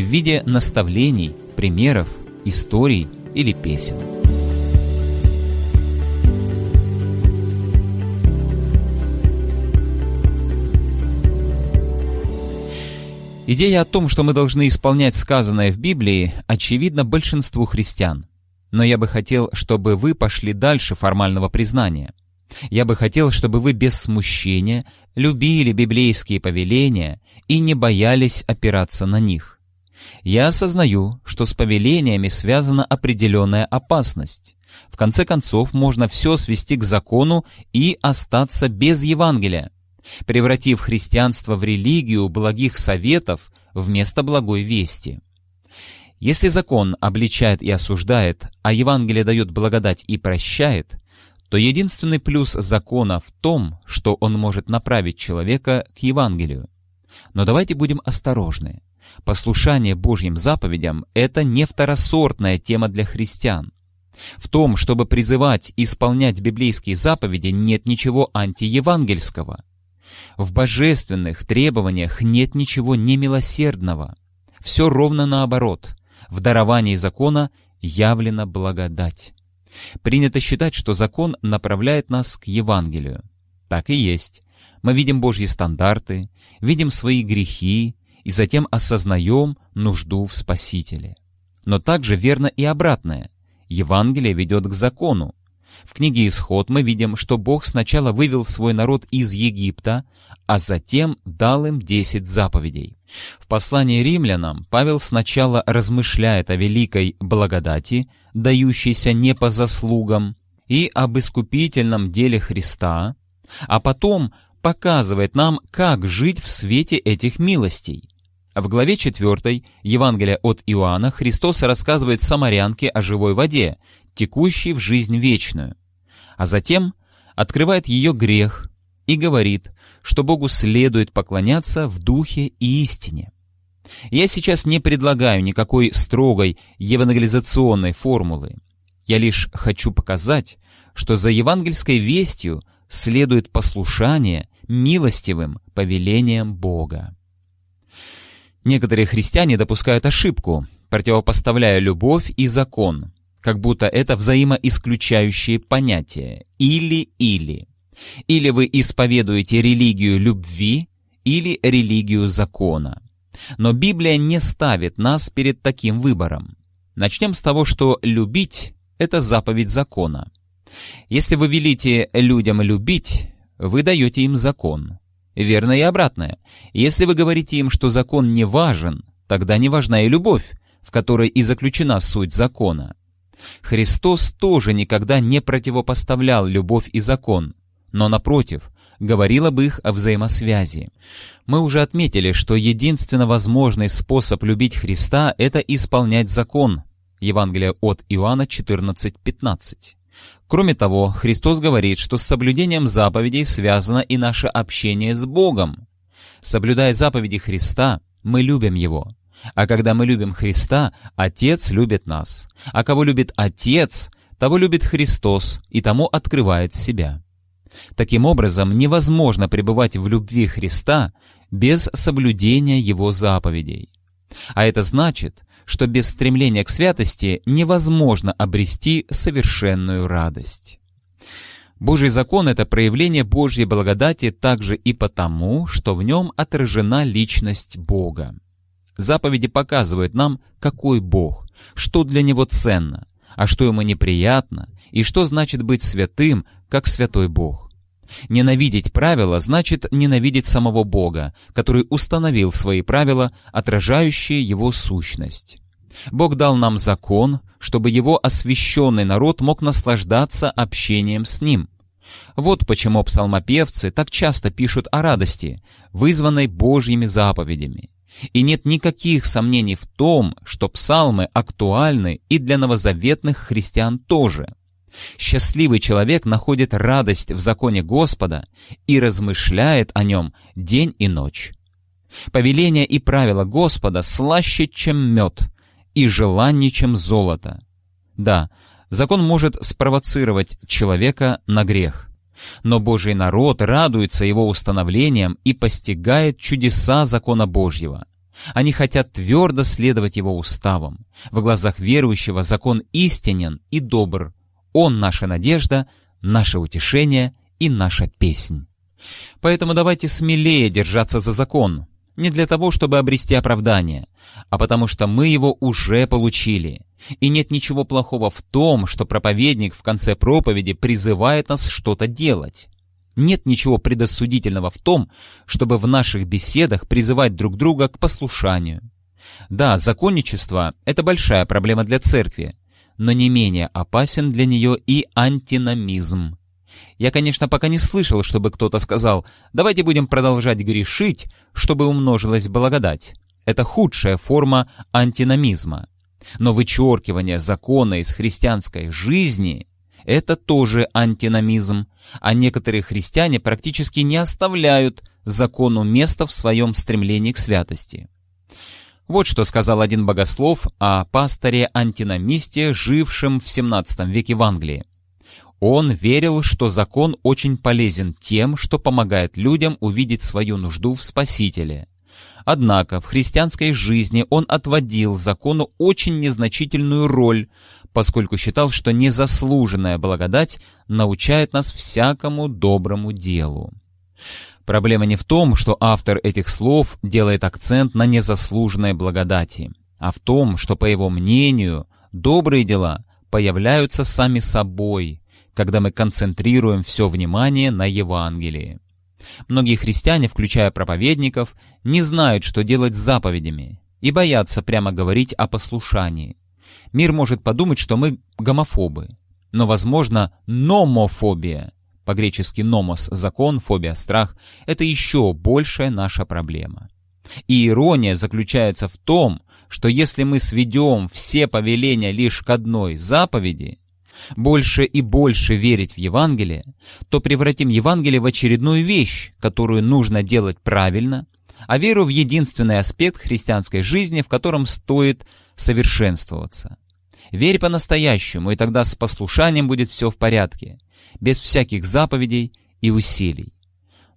в виде наставлений, примеров, историй или песен. Идея о том, что мы должны исполнять сказанное в Библии, очевидна большинству христиан. Но я бы хотел, чтобы вы пошли дальше формального признания. Я бы хотел, чтобы вы без смущения любили библейские повеления и не боялись опираться на них. Я осознаю, что с повелениями связана определенная опасность. В конце концов, можно все свести к закону и остаться без Евангелия, превратив христианство в религию благих советов вместо благой вести. Если закон обличает и осуждает, а Евангелие дает благодать и прощает, то единственный плюс закона в том, что он может направить человека к Евангелию. Но давайте будем осторожны. Послушание Божьим заповедям — это не второсортная тема для христиан. В том, чтобы призывать исполнять библейские заповеди, нет ничего антиевангельского. В божественных требованиях нет ничего немилосердного. Все ровно наоборот. В даровании закона явлена благодать. Принято считать, что закон направляет нас к Евангелию. Так и есть. Мы видим Божьи стандарты, видим свои грехи и затем осознаем нужду в Спасителе. Но также верно и обратное. Евангелие ведет к закону, в книге «Исход» мы видим, что Бог сначала вывел свой народ из Египта, а затем дал им десять заповедей. В послании римлянам Павел сначала размышляет о великой благодати, дающейся не по заслугам, и об искупительном деле Христа, а потом показывает нам, как жить в свете этих милостей. В главе 4 Евангелия от Иоанна Христос рассказывает самарянке о живой воде, текущей в жизнь вечную, а затем открывает ее грех и говорит, что Богу следует поклоняться в духе и истине. Я сейчас не предлагаю никакой строгой евангелизационной формулы. Я лишь хочу показать, что за евангельской вестью следует послушание милостивым повелениям Бога. Некоторые христиане допускают ошибку, противопоставляя любовь и закон, как будто это взаимоисключающие понятия «или-или». Или вы исповедуете религию любви, или религию закона. Но Библия не ставит нас перед таким выбором. Начнем с того, что любить — это заповедь закона. Если вы велите людям любить, вы даете им закон. Верно и обратное. Если вы говорите им, что закон не важен, тогда не важна и любовь, в которой и заключена суть закона. Христос тоже никогда не противопоставлял любовь и закон, но, напротив, говорил об их взаимосвязи. Мы уже отметили, что единственно возможный способ любить Христа — это исполнять закон. Евангелие от Иоанна 14:15. Кроме того, Христос говорит, что с соблюдением заповедей связано и наше общение с Богом. Соблюдая заповеди Христа, мы любим Его. А когда мы любим Христа, Отец любит нас. А кого любит Отец, того любит Христос и тому открывает себя. Таким образом, невозможно пребывать в любви Христа без соблюдения Его заповедей. А это значит, что без стремления к святости невозможно обрести совершенную радость. Божий закон — это проявление Божьей благодати также и потому, что в нем отражена личность Бога. Заповеди показывают нам, какой Бог, что для Него ценно, а что Ему неприятно, и что значит быть святым, как святой Бог. Ненавидеть правила значит ненавидеть самого Бога, который установил свои правила, отражающие Его сущность. Бог дал нам закон, чтобы Его освященный народ мог наслаждаться общением с Ним. Вот почему псалмопевцы так часто пишут о радости, вызванной Божьими заповедями. И нет никаких сомнений в том, что псалмы актуальны и для новозаветных христиан тоже. Счастливый человек находит радость в законе Господа и размышляет о нем день и ночь. Повеления и правила Господа слаще, чем мед, и желаннее, чем золото. Да, закон может спровоцировать человека на грех. Но Божий народ радуется его установлением и постигает чудеса закона Божьего. Они хотят твердо следовать его уставам. В глазах верующего закон истинен и добр. Он наша надежда, наше утешение и наша песнь. Поэтому давайте смелее держаться за закон, не для того, чтобы обрести оправдание, а потому что мы его уже получили. И нет ничего плохого в том, что проповедник в конце проповеди призывает нас что-то делать. Нет ничего предосудительного в том, чтобы в наших беседах призывать друг друга к послушанию. Да, законничество – это большая проблема для церкви, но не менее опасен для нее и антиномизм. Я, конечно, пока не слышал, чтобы кто-то сказал «давайте будем продолжать грешить, чтобы умножилась благодать». Это худшая форма антиномизма. Но вычеркивание закона из христианской жизни – это тоже антиномизм, а некоторые христиане практически не оставляют закону места в своем стремлении к святости. Вот что сказал один богослов о пасторе-антиномисте, жившем в XVII веке в Англии. Он верил, что закон очень полезен тем, что помогает людям увидеть свою нужду в Спасителе. Однако в христианской жизни он отводил закону очень незначительную роль, поскольку считал, что незаслуженная благодать научает нас всякому доброму делу. Проблема не в том, что автор этих слов делает акцент на незаслуженной благодати, а в том, что, по его мнению, добрые дела появляются сами собой, когда мы концентрируем все внимание на Евангелии. Многие христиане, включая проповедников, не знают, что делать с заповедями, и боятся прямо говорить о послушании. Мир может подумать, что мы гомофобы, но, возможно, номофобия, по-гречески «номос» — закон, фобия — страх, это еще большая наша проблема. И ирония заключается в том, что если мы сведем все повеления лишь к одной заповеди, больше и больше верить в Евангелие, то превратим Евангелие в очередную вещь, которую нужно делать правильно, а веру в единственный аспект христианской жизни, в котором стоит совершенствоваться. Верь по-настоящему, и тогда с послушанием будет все в порядке, без всяких заповедей и усилий.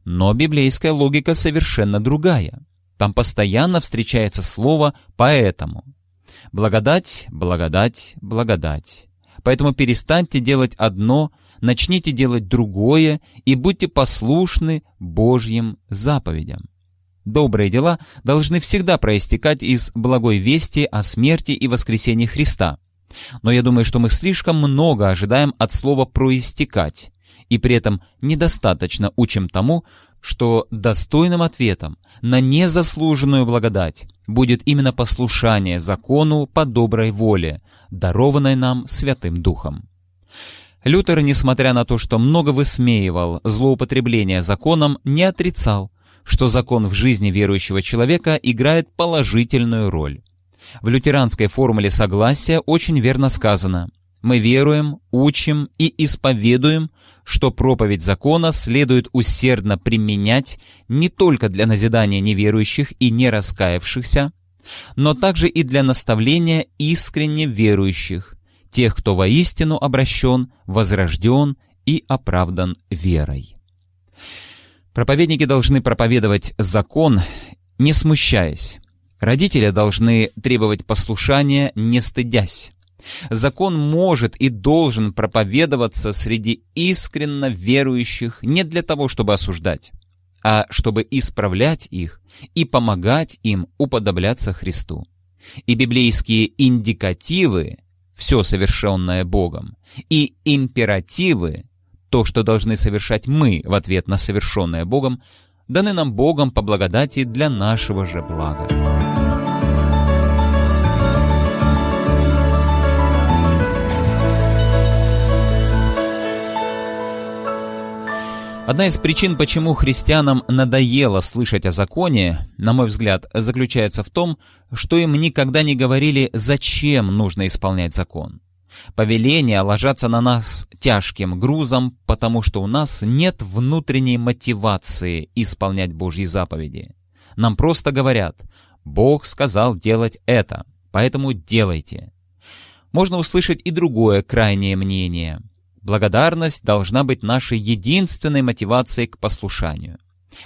Но библейская логика совершенно другая. Там постоянно встречается слово «поэтому». Благодать, благодать, благодать. Поэтому перестаньте делать одно, начните делать другое и будьте послушны Божьим заповедям. Добрые дела должны всегда проистекать из благой вести о смерти и воскресении Христа. Но я думаю, что мы слишком много ожидаем от слова «проистекать», и при этом недостаточно учим тому, что достойным ответом на незаслуженную благодать будет именно послушание закону по доброй воле, дарованной нам Святым Духом. Лютер, несмотря на то, что много высмеивал злоупотребление законом, не отрицал, что закон в жизни верующего человека играет положительную роль. В лютеранской формуле согласия очень верно сказано «Мы веруем, учим и исповедуем, что проповедь закона следует усердно применять не только для назидания неверующих и не раскаявшихся, но также и для наставления искренне верующих, тех, кто воистину обращен, возрожден и оправдан верой. Проповедники должны проповедовать закон, не смущаясь. Родители должны требовать послушания, не стыдясь. Закон может и должен проповедоваться среди искренно верующих не для того, чтобы осуждать, а чтобы исправлять их и помогать им уподобляться Христу. И библейские индикативы «все совершенное Богом» и императивы «то, что должны совершать мы в ответ на совершенное Богом» даны нам Богом по благодати для нашего же блага. Одна из причин, почему христианам надоело слышать о законе, на мой взгляд, заключается в том, что им никогда не говорили, зачем нужно исполнять закон. Повеления ложатся на нас тяжким грузом, потому что у нас нет внутренней мотивации исполнять Божьи заповеди. Нам просто говорят «Бог сказал делать это, поэтому делайте». Можно услышать и другое крайнее мнение – Благодарность должна быть нашей единственной мотивацией к послушанию.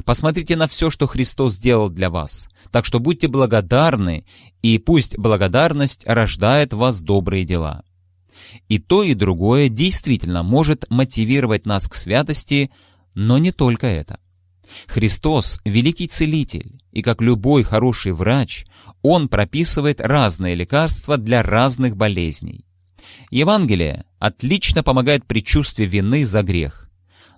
Посмотрите на все, что Христос сделал для вас. Так что будьте благодарны, и пусть благодарность рождает в вас добрые дела. И то, и другое действительно может мотивировать нас к святости, но не только это. Христос — великий целитель, и как любой хороший врач, Он прописывает разные лекарства для разных болезней. Евангелие отлично помогает при чувстве вины за грех.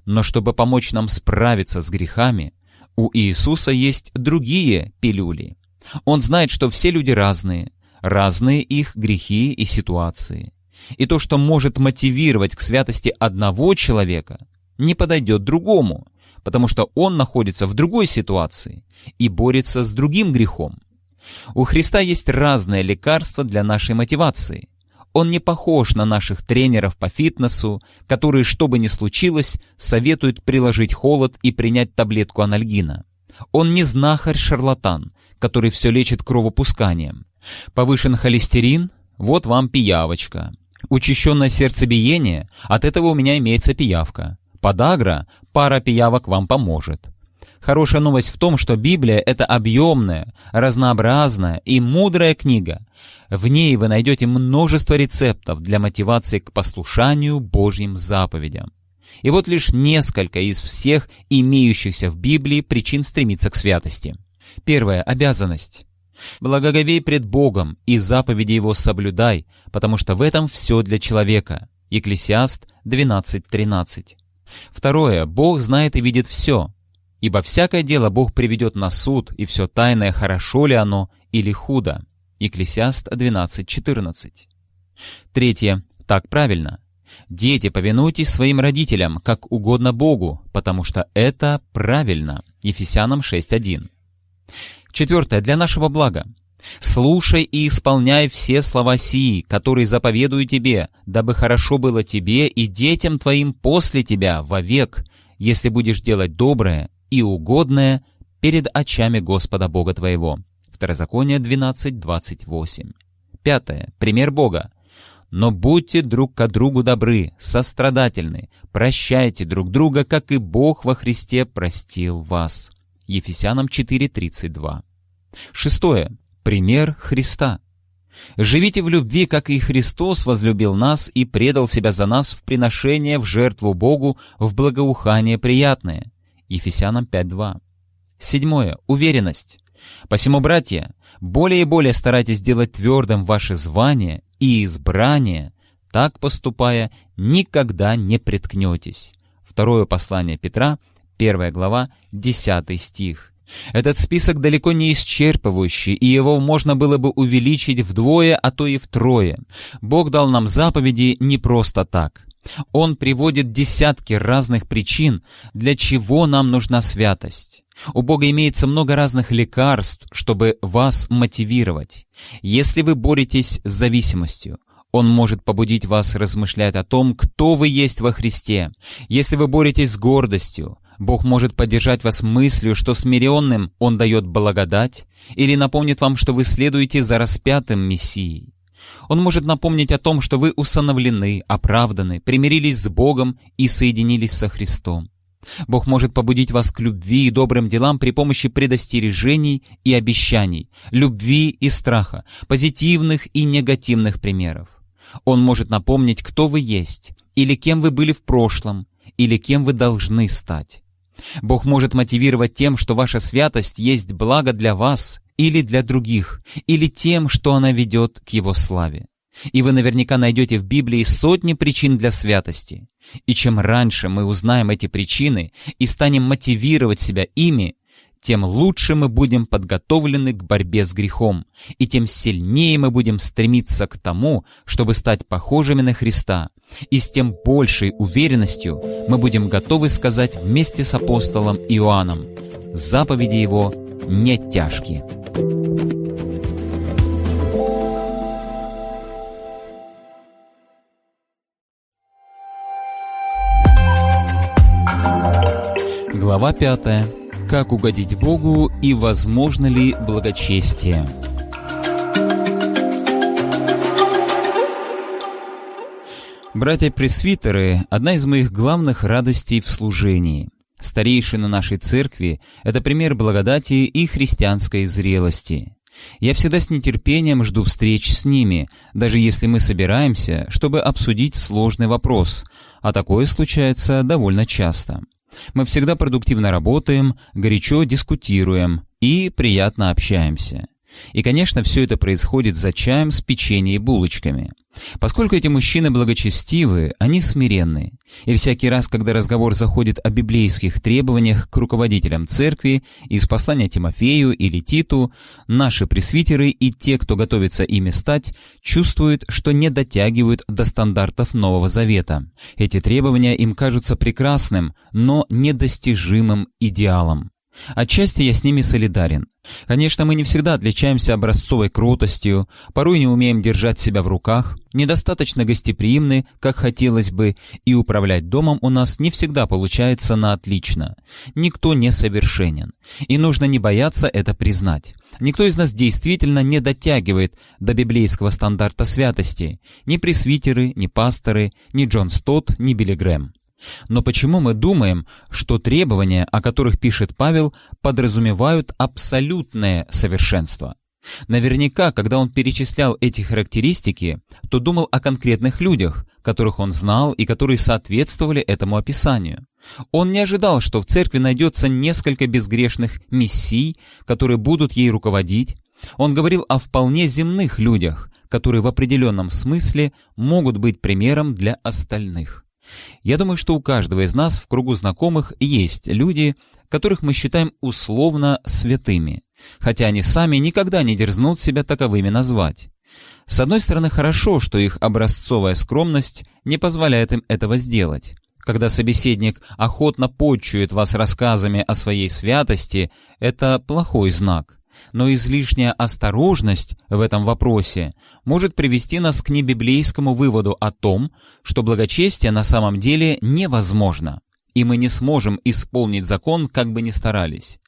Но чтобы помочь нам справиться с грехами, у Иисуса есть другие пилюли. Он знает, что все люди разные, разные их грехи и ситуации. И то, что может мотивировать к святости одного человека, не подойдет другому, потому что он находится в другой ситуации и борется с другим грехом. У Христа есть разные лекарства для нашей мотивации. Он не похож на наших тренеров по фитнесу, которые, что бы ни случилось, советуют приложить холод и принять таблетку анальгина. Он не знахарь-шарлатан, который все лечит кровопусканием. Повышен холестерин – вот вам пиявочка. Учащенное сердцебиение – от этого у меня имеется пиявка. Подагра – пара пиявок вам поможет. Хорошая новость в том, что Библия — это объемная, разнообразная и мудрая книга. В ней вы найдете множество рецептов для мотивации к послушанию Божьим заповедям. И вот лишь несколько из всех имеющихся в Библии причин стремиться к святости. Первая — обязанность. Благоговей пред Богом и заповеди Его соблюдай, потому что в этом все для человека. Екклесиаст 12.13. Второе. Бог знает и видит все. Ибо всякое дело Бог приведет на суд, и все тайное, хорошо ли оно или худо. Екклесиаст 12.14. Третье. Так правильно. Дети, повинуйтесь своим родителям, как угодно Богу, потому что это правильно. Ефесянам 6.1. Четвертое. Для нашего блага. «Слушай и исполняй все слова сии, которые заповедую тебе, дабы хорошо было тебе и детям твоим после тебя вовек, если будешь делать доброе и угодное перед очами Господа Бога твоего». Второзаконие 12.28. Пятое. Пример Бога. «Но будьте друг к другу добры, сострадательны, прощайте друг друга, как и Бог во Христе простил вас». Ефесянам 4.32. Шестое. Пример Христа. Живите в любви, как и Христос возлюбил нас и предал себя за нас в приношение в жертву Богу в благоухание приятное. Ефесянам 5.2. Седьмое. Уверенность. Посему, братья, более и более старайтесь делать твердым ваше звание и избрание, так поступая, никогда не приткнетесь. Второе послание Петра, первая глава, 10 стих. Этот список далеко не исчерпывающий, и его можно было бы увеличить вдвое, а то и втрое. Бог дал нам заповеди не просто так. Он приводит десятки разных причин, для чего нам нужна святость. У Бога имеется много разных лекарств, чтобы вас мотивировать. Если вы боретесь с зависимостью, он может побудить вас размышлять о том, кто вы есть во Христе. Если вы боретесь с гордостью, Бог может поддержать вас мыслью, что смиренным Он дает благодать, или напомнит вам, что вы следуете за распятым Мессией. Он может напомнить о том, что вы усыновлены, оправданы, примирились с Богом и соединились со Христом. Бог может побудить вас к любви и добрым делам при помощи предостережений и обещаний, любви и страха, позитивных и негативных примеров. Он может напомнить, кто вы есть, или кем вы были в прошлом, или кем вы должны стать. Бог может мотивировать тем, что ваша святость есть благо для вас или для других, или тем, что она ведет к Его славе. И вы наверняка найдете в Библии сотни причин для святости. И чем раньше мы узнаем эти причины и станем мотивировать себя ими, тем лучше мы будем подготовлены к борьбе с грехом, и тем сильнее мы будем стремиться к тому, чтобы стать похожими на Христа, и с тем большей уверенностью мы будем готовы сказать вместе с апостолом Иоанном «Заповеди его не тяжкие». Глава 5. Как угодить Богу и возможно ли благочестие? Братья-пресвитеры — одна из моих главных радостей в служении. Старейшины нашей церкви — это пример благодати и христианской зрелости. Я всегда с нетерпением жду встреч с ними, даже если мы собираемся, чтобы обсудить сложный вопрос, а такое случается довольно часто. Мы всегда продуктивно работаем, горячо дискутируем и приятно общаемся. И, конечно, все это происходит за чаем с печеньем и булочками. Поскольку эти мужчины благочестивы, они смиренны. И всякий раз, когда разговор заходит о библейских требованиях к руководителям церкви из послания Тимофею или Титу, наши пресвитеры и те, кто готовится ими стать, чувствуют, что не дотягивают до стандартов Нового Завета. Эти требования им кажутся прекрасным, но недостижимым идеалом. Отчасти я с ними солидарен. Конечно, мы не всегда отличаемся образцовой крутостью, порой не умеем держать себя в руках, недостаточно гостеприимны, как хотелось бы, и управлять домом у нас не всегда получается на отлично. Никто не совершенен, и нужно не бояться это признать. Никто из нас действительно не дотягивает до библейского стандарта святости, ни пресвитеры, ни пасторы, ни Джон Стот, ни Билли Грэм. Но почему мы думаем, что требования, о которых пишет Павел, подразумевают абсолютное совершенство? Наверняка, когда он перечислял эти характеристики, то думал о конкретных людях, которых он знал и которые соответствовали этому описанию. Он не ожидал, что в церкви найдется несколько безгрешных мессий, которые будут ей руководить. Он говорил о вполне земных людях, которые в определенном смысле могут быть примером для остальных. Я думаю, что у каждого из нас в кругу знакомых есть люди, которых мы считаем условно святыми, хотя они сами никогда не дерзнут себя таковыми назвать. С одной стороны, хорошо, что их образцовая скромность не позволяет им этого сделать. Когда собеседник охотно почует вас рассказами о своей святости, это плохой знак но излишняя осторожность в этом вопросе может привести нас к небиблейскому выводу о том, что благочестие на самом деле невозможно, и мы не сможем исполнить закон, как бы ни старались.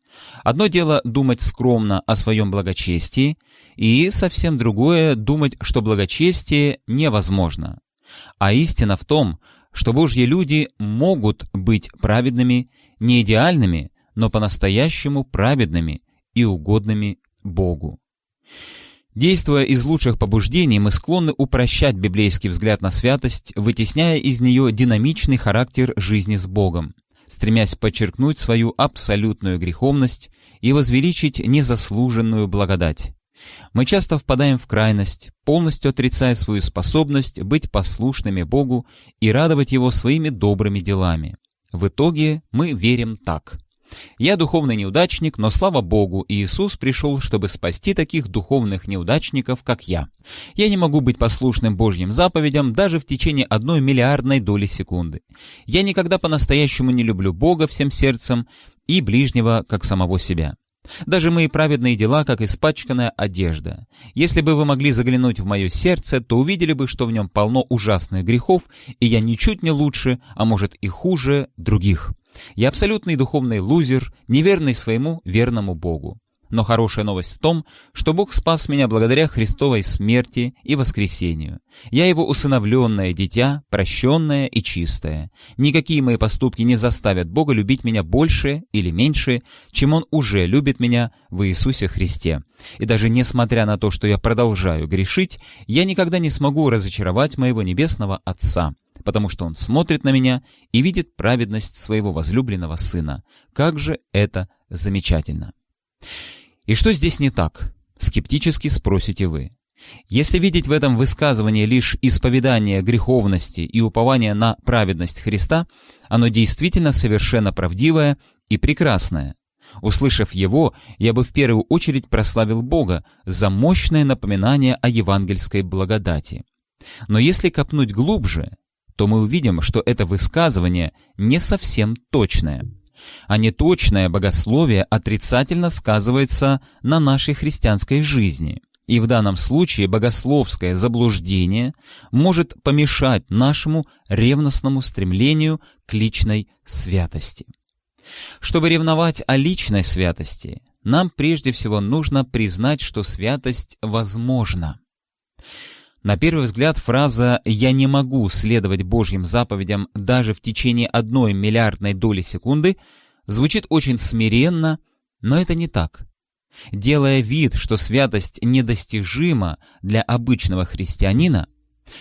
Одно дело думать скромно о своем благочестии, и совсем другое думать, что благочестие невозможно. А истина в том, что Божьи люди могут быть праведными, не идеальными, но по-настоящему праведными – и угодными Богу. Действуя из лучших побуждений, мы склонны упрощать библейский взгляд на святость, вытесняя из нее динамичный характер жизни с Богом, стремясь подчеркнуть свою абсолютную греховность и возвеличить незаслуженную благодать. Мы часто впадаем в крайность, полностью отрицая свою способность быть послушными Богу и радовать Его своими добрыми делами. В итоге мы верим так. Я духовный неудачник, но слава Богу, Иисус пришел, чтобы спасти таких духовных неудачников, как я. Я не могу быть послушным Божьим заповедям даже в течение одной миллиардной доли секунды. Я никогда по-настоящему не люблю Бога всем сердцем и ближнего, как самого себя. Даже мои праведные дела, как испачканная одежда. Если бы вы могли заглянуть в мое сердце, то увидели бы, что в нем полно ужасных грехов, и я ничуть не лучше, а может и хуже других. Я абсолютный духовный лузер, неверный своему верному Богу. Но хорошая новость в том, что Бог спас меня благодаря Христовой смерти и воскресению. Я Его усыновленное дитя, прощенное и чистое. Никакие мои поступки не заставят Бога любить меня больше или меньше, чем Он уже любит меня в Иисусе Христе. И даже несмотря на то, что я продолжаю грешить, я никогда не смогу разочаровать моего Небесного Отца потому что он смотрит на меня и видит праведность своего возлюбленного сына. Как же это замечательно! И что здесь не так? Скептически спросите вы. Если видеть в этом высказывании лишь исповедание греховности и упование на праведность Христа, оно действительно совершенно правдивое и прекрасное. Услышав его, я бы в первую очередь прославил Бога за мощное напоминание о евангельской благодати. Но если копнуть глубже, то мы увидим, что это высказывание не совсем точное. А неточное богословие отрицательно сказывается на нашей христианской жизни. И в данном случае богословское заблуждение может помешать нашему ревностному стремлению к личной святости. Чтобы ревновать о личной святости, нам прежде всего нужно признать, что святость возможна. На первый взгляд фраза «я не могу следовать Божьим заповедям даже в течение одной миллиардной доли секунды» звучит очень смиренно, но это не так. Делая вид, что святость недостижима для обычного христианина,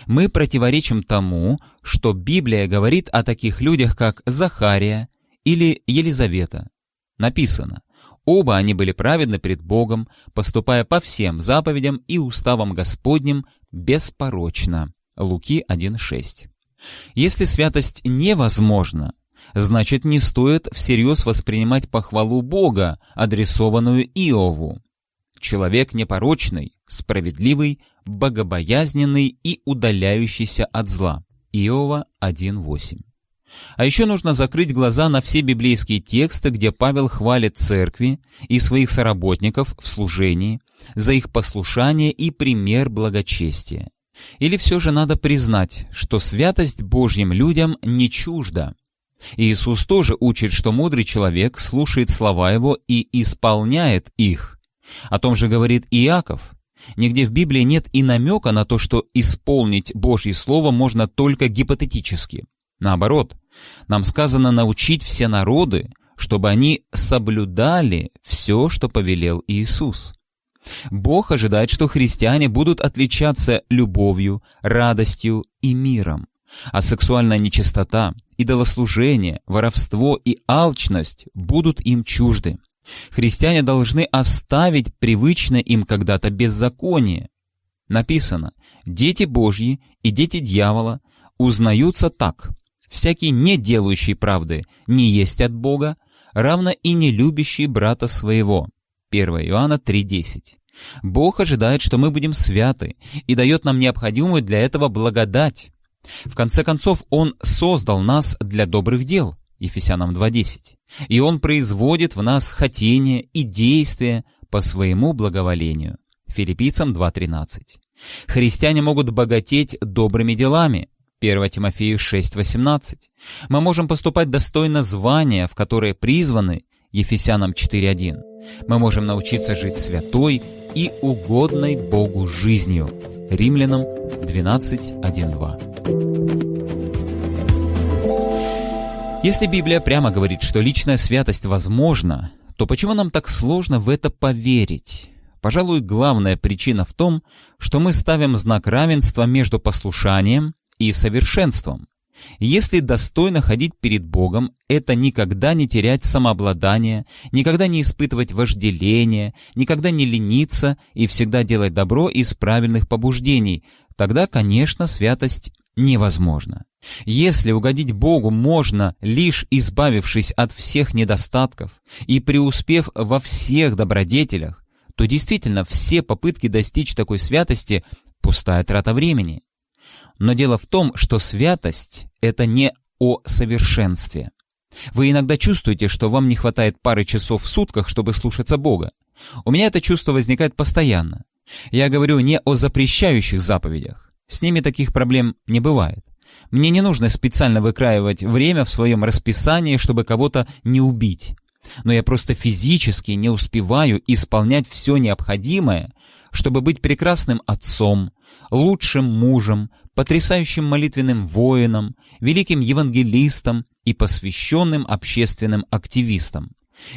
мы противоречим тому, что Библия говорит о таких людях, как Захария или Елизавета. Написано, оба они были праведны пред Богом, поступая по всем заповедям и уставам Господним беспорочно. Луки 1.6. Если святость невозможна, значит не стоит всерьез воспринимать похвалу Бога, адресованную Иову. Человек непорочный, справедливый, богобоязненный и удаляющийся от зла. Иова 1.8. А еще нужно закрыть глаза на все библейские тексты, где Павел хвалит церкви и своих соработников в служении за их послушание и пример благочестия. Или все же надо признать, что святость Божьим людям не чужда. Иисус тоже учит, что мудрый человек слушает слова Его и исполняет их. О том же говорит Иаков. Нигде в Библии нет и намека на то, что исполнить Божье Слово можно только гипотетически. Наоборот, нам сказано научить все народы, чтобы они соблюдали все, что повелел Иисус. Бог ожидает, что христиане будут отличаться любовью, радостью и миром. А сексуальная нечистота, идолослужение, воровство и алчность будут им чужды. Христиане должны оставить привычное им когда-то беззаконие. Написано, дети Божьи и дети дьявола узнаются так – всякий не делающий правды не есть от Бога, равно и не любящий брата своего. 1 Иоанна 3.10. Бог ожидает, что мы будем святы и дает нам необходимую для этого благодать. В конце концов, Он создал нас для добрых дел, Ефесянам 2.10, и Он производит в нас хотение и действия по своему благоволению, Филиппийцам 2.13. Христиане могут богатеть добрыми делами, 1 Тимофею 6.18. Мы можем поступать достойно звания, в которое призваны, Ефесянам 4.1. Мы можем научиться жить святой и угодной Богу жизнью, Римлянам 12.1.2. Если Библия прямо говорит, что личная святость возможна, то почему нам так сложно в это поверить? Пожалуй, главная причина в том, что мы ставим знак равенства между послушанием и совершенством. Если достойно ходить перед Богом, это никогда не терять самообладание, никогда не испытывать вожделение, никогда не лениться и всегда делать добро из правильных побуждений, тогда, конечно, святость невозможна. Если угодить Богу можно, лишь избавившись от всех недостатков и преуспев во всех добродетелях, то действительно все попытки достичь такой святости – пустая трата времени. Но дело в том, что святость — это не о совершенстве. Вы иногда чувствуете, что вам не хватает пары часов в сутках, чтобы слушаться Бога. У меня это чувство возникает постоянно. Я говорю не о запрещающих заповедях. С ними таких проблем не бывает. Мне не нужно специально выкраивать время в своем расписании, чтобы кого-то не убить. Но я просто физически не успеваю исполнять все необходимое, чтобы быть прекрасным отцом, лучшим мужем, потрясающим молитвенным воином, великим евангелистом и посвященным общественным активистом.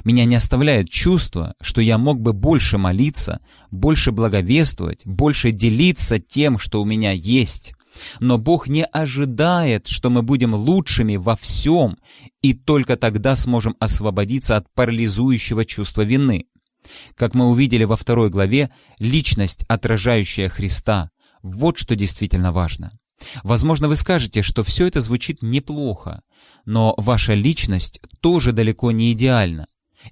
Меня не оставляет чувство, что я мог бы больше молиться, больше благовествовать, больше делиться тем, что у меня есть. Но Бог не ожидает, что мы будем лучшими во всем, и только тогда сможем освободиться от парализующего чувства вины. Как мы увидели во второй главе, личность, отражающая Христа, вот что действительно важно. Возможно, вы скажете, что все это звучит неплохо, но ваша личность тоже далеко не идеальна.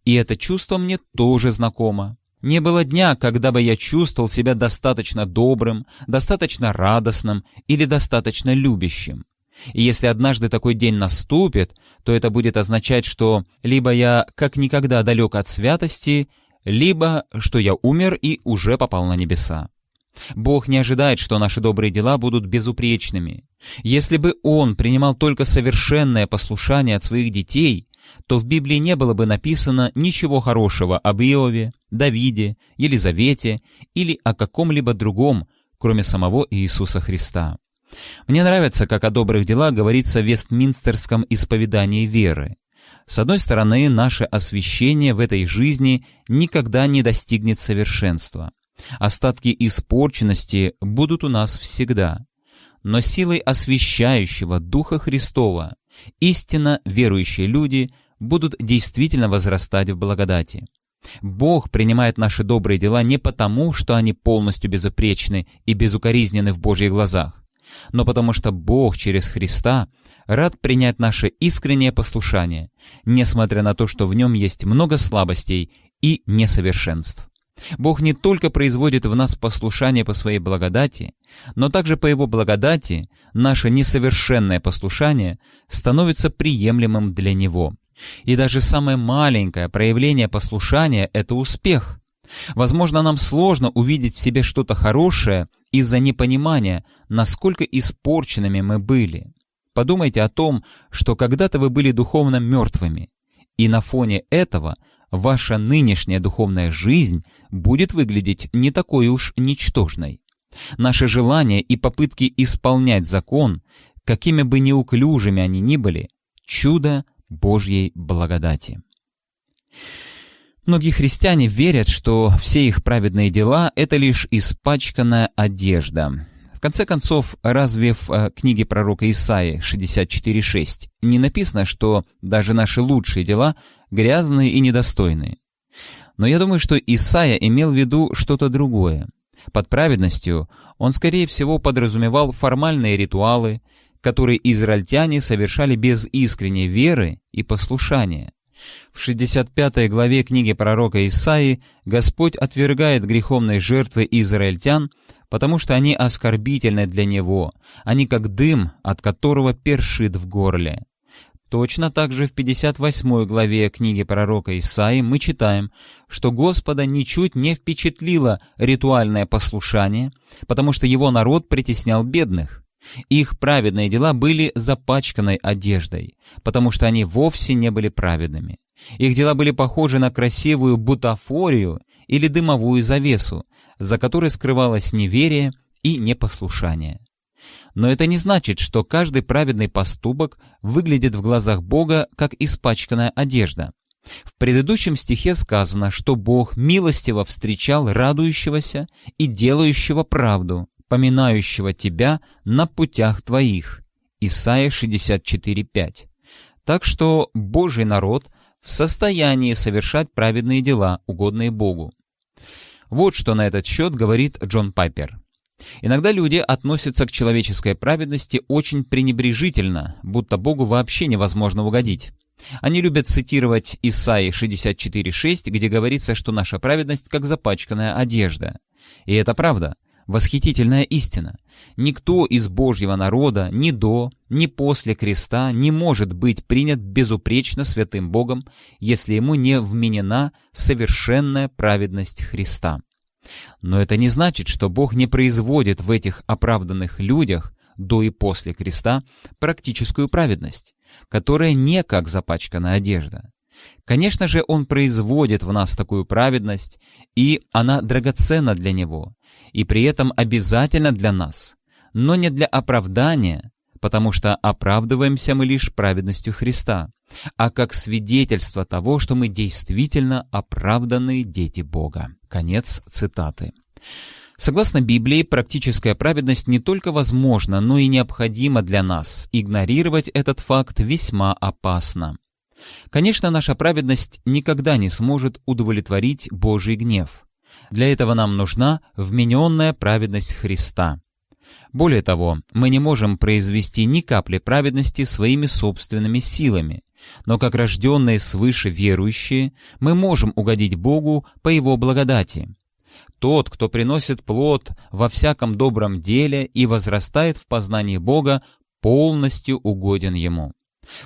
И это чувство мне тоже знакомо. Не было дня, когда бы я чувствовал себя достаточно добрым, достаточно радостным или достаточно любящим. И если однажды такой день наступит, то это будет означать, что либо я как никогда далек от святости, либо что я умер и уже попал на небеса. Бог не ожидает, что наши добрые дела будут безупречными. Если бы Он принимал только совершенное послушание от своих детей, то в Библии не было бы написано ничего хорошего об Иове, Давиде, Елизавете или о каком-либо другом, кроме самого Иисуса Христа. Мне нравится, как о добрых делах говорится в Вестминстерском исповедании веры. С одной стороны, наше освящение в этой жизни никогда не достигнет совершенства. Остатки испорченности будут у нас всегда. Но силой освящающего Духа Христова истинно верующие люди будут действительно возрастать в благодати. Бог принимает наши добрые дела не потому, что они полностью безупречны и безукоризнены в Божьих глазах, но потому что Бог через Христа рад принять наше искреннее послушание, несмотря на то, что в нем есть много слабостей и несовершенств. Бог не только производит в нас послушание по своей благодати, но также по Его благодати наше несовершенное послушание становится приемлемым для Него. И даже самое маленькое проявление послушания — это успех. Возможно, нам сложно увидеть в себе что-то хорошее из-за непонимания, насколько испорченными мы были. Подумайте о том, что когда-то вы были духовно мертвыми, и на фоне этого ваша нынешняя духовная жизнь будет выглядеть не такой уж ничтожной. Наши желания и попытки исполнять закон, какими бы неуклюжими они ни были, чудо Божьей благодати. Многие христиане верят, что все их праведные дела — это лишь испачканная одежда. Конце концов, разве в э, книге пророка Исаии 64.6 не написано, что даже наши лучшие дела грязные и недостойные? Но я думаю, что Исаия имел в виду что-то другое. Под праведностью он, скорее всего, подразумевал формальные ритуалы, которые израильтяне совершали без искренней веры и послушания. В 65 главе книги пророка Исаии Господь отвергает греховные жертвы израильтян, потому что они оскорбительны для Него, они как дым, от которого першит в горле. Точно так же в 58 главе книги пророка Исаии мы читаем, что Господа ничуть не впечатлило ритуальное послушание, потому что его народ притеснял бедных. Их праведные дела были запачканной одеждой, потому что они вовсе не были праведными. Их дела были похожи на красивую бутафорию или дымовую завесу, за которой скрывалось неверие и непослушание. Но это не значит, что каждый праведный поступок выглядит в глазах Бога как испачканная одежда. В предыдущем стихе сказано, что Бог милостиво встречал радующегося и делающего правду, поминающего тебя на путях твоих». Исайя 64.5. Так что Божий народ в состоянии совершать праведные дела, угодные Богу. Вот что на этот счет говорит Джон Пайпер. Иногда люди относятся к человеческой праведности очень пренебрежительно, будто Богу вообще невозможно угодить. Они любят цитировать Исаии 64.6, где говорится, что наша праведность как запачканная одежда. И это правда восхитительная истина. Никто из Божьего народа ни до, ни после креста не может быть принят безупречно святым Богом, если ему не вменена совершенная праведность Христа. Но это не значит, что Бог не производит в этих оправданных людях до и после креста практическую праведность, которая не как запачканная одежда. Конечно же, Он производит в нас такую праведность, и она драгоценна для Него, и при этом обязательно для нас, но не для оправдания, потому что оправдываемся мы лишь праведностью Христа, а как свидетельство того, что мы действительно оправданные дети Бога. Конец цитаты. Согласно Библии, практическая праведность не только возможна, но и необходима для нас. Игнорировать этот факт весьма опасно. Конечно, наша праведность никогда не сможет удовлетворить Божий гнев. Для этого нам нужна вмененная праведность Христа. Более того, мы не можем произвести ни капли праведности своими собственными силами, но как рожденные свыше верующие, мы можем угодить Богу по Его благодати. Тот, кто приносит плод во всяком добром деле и возрастает в познании Бога, полностью угоден Ему.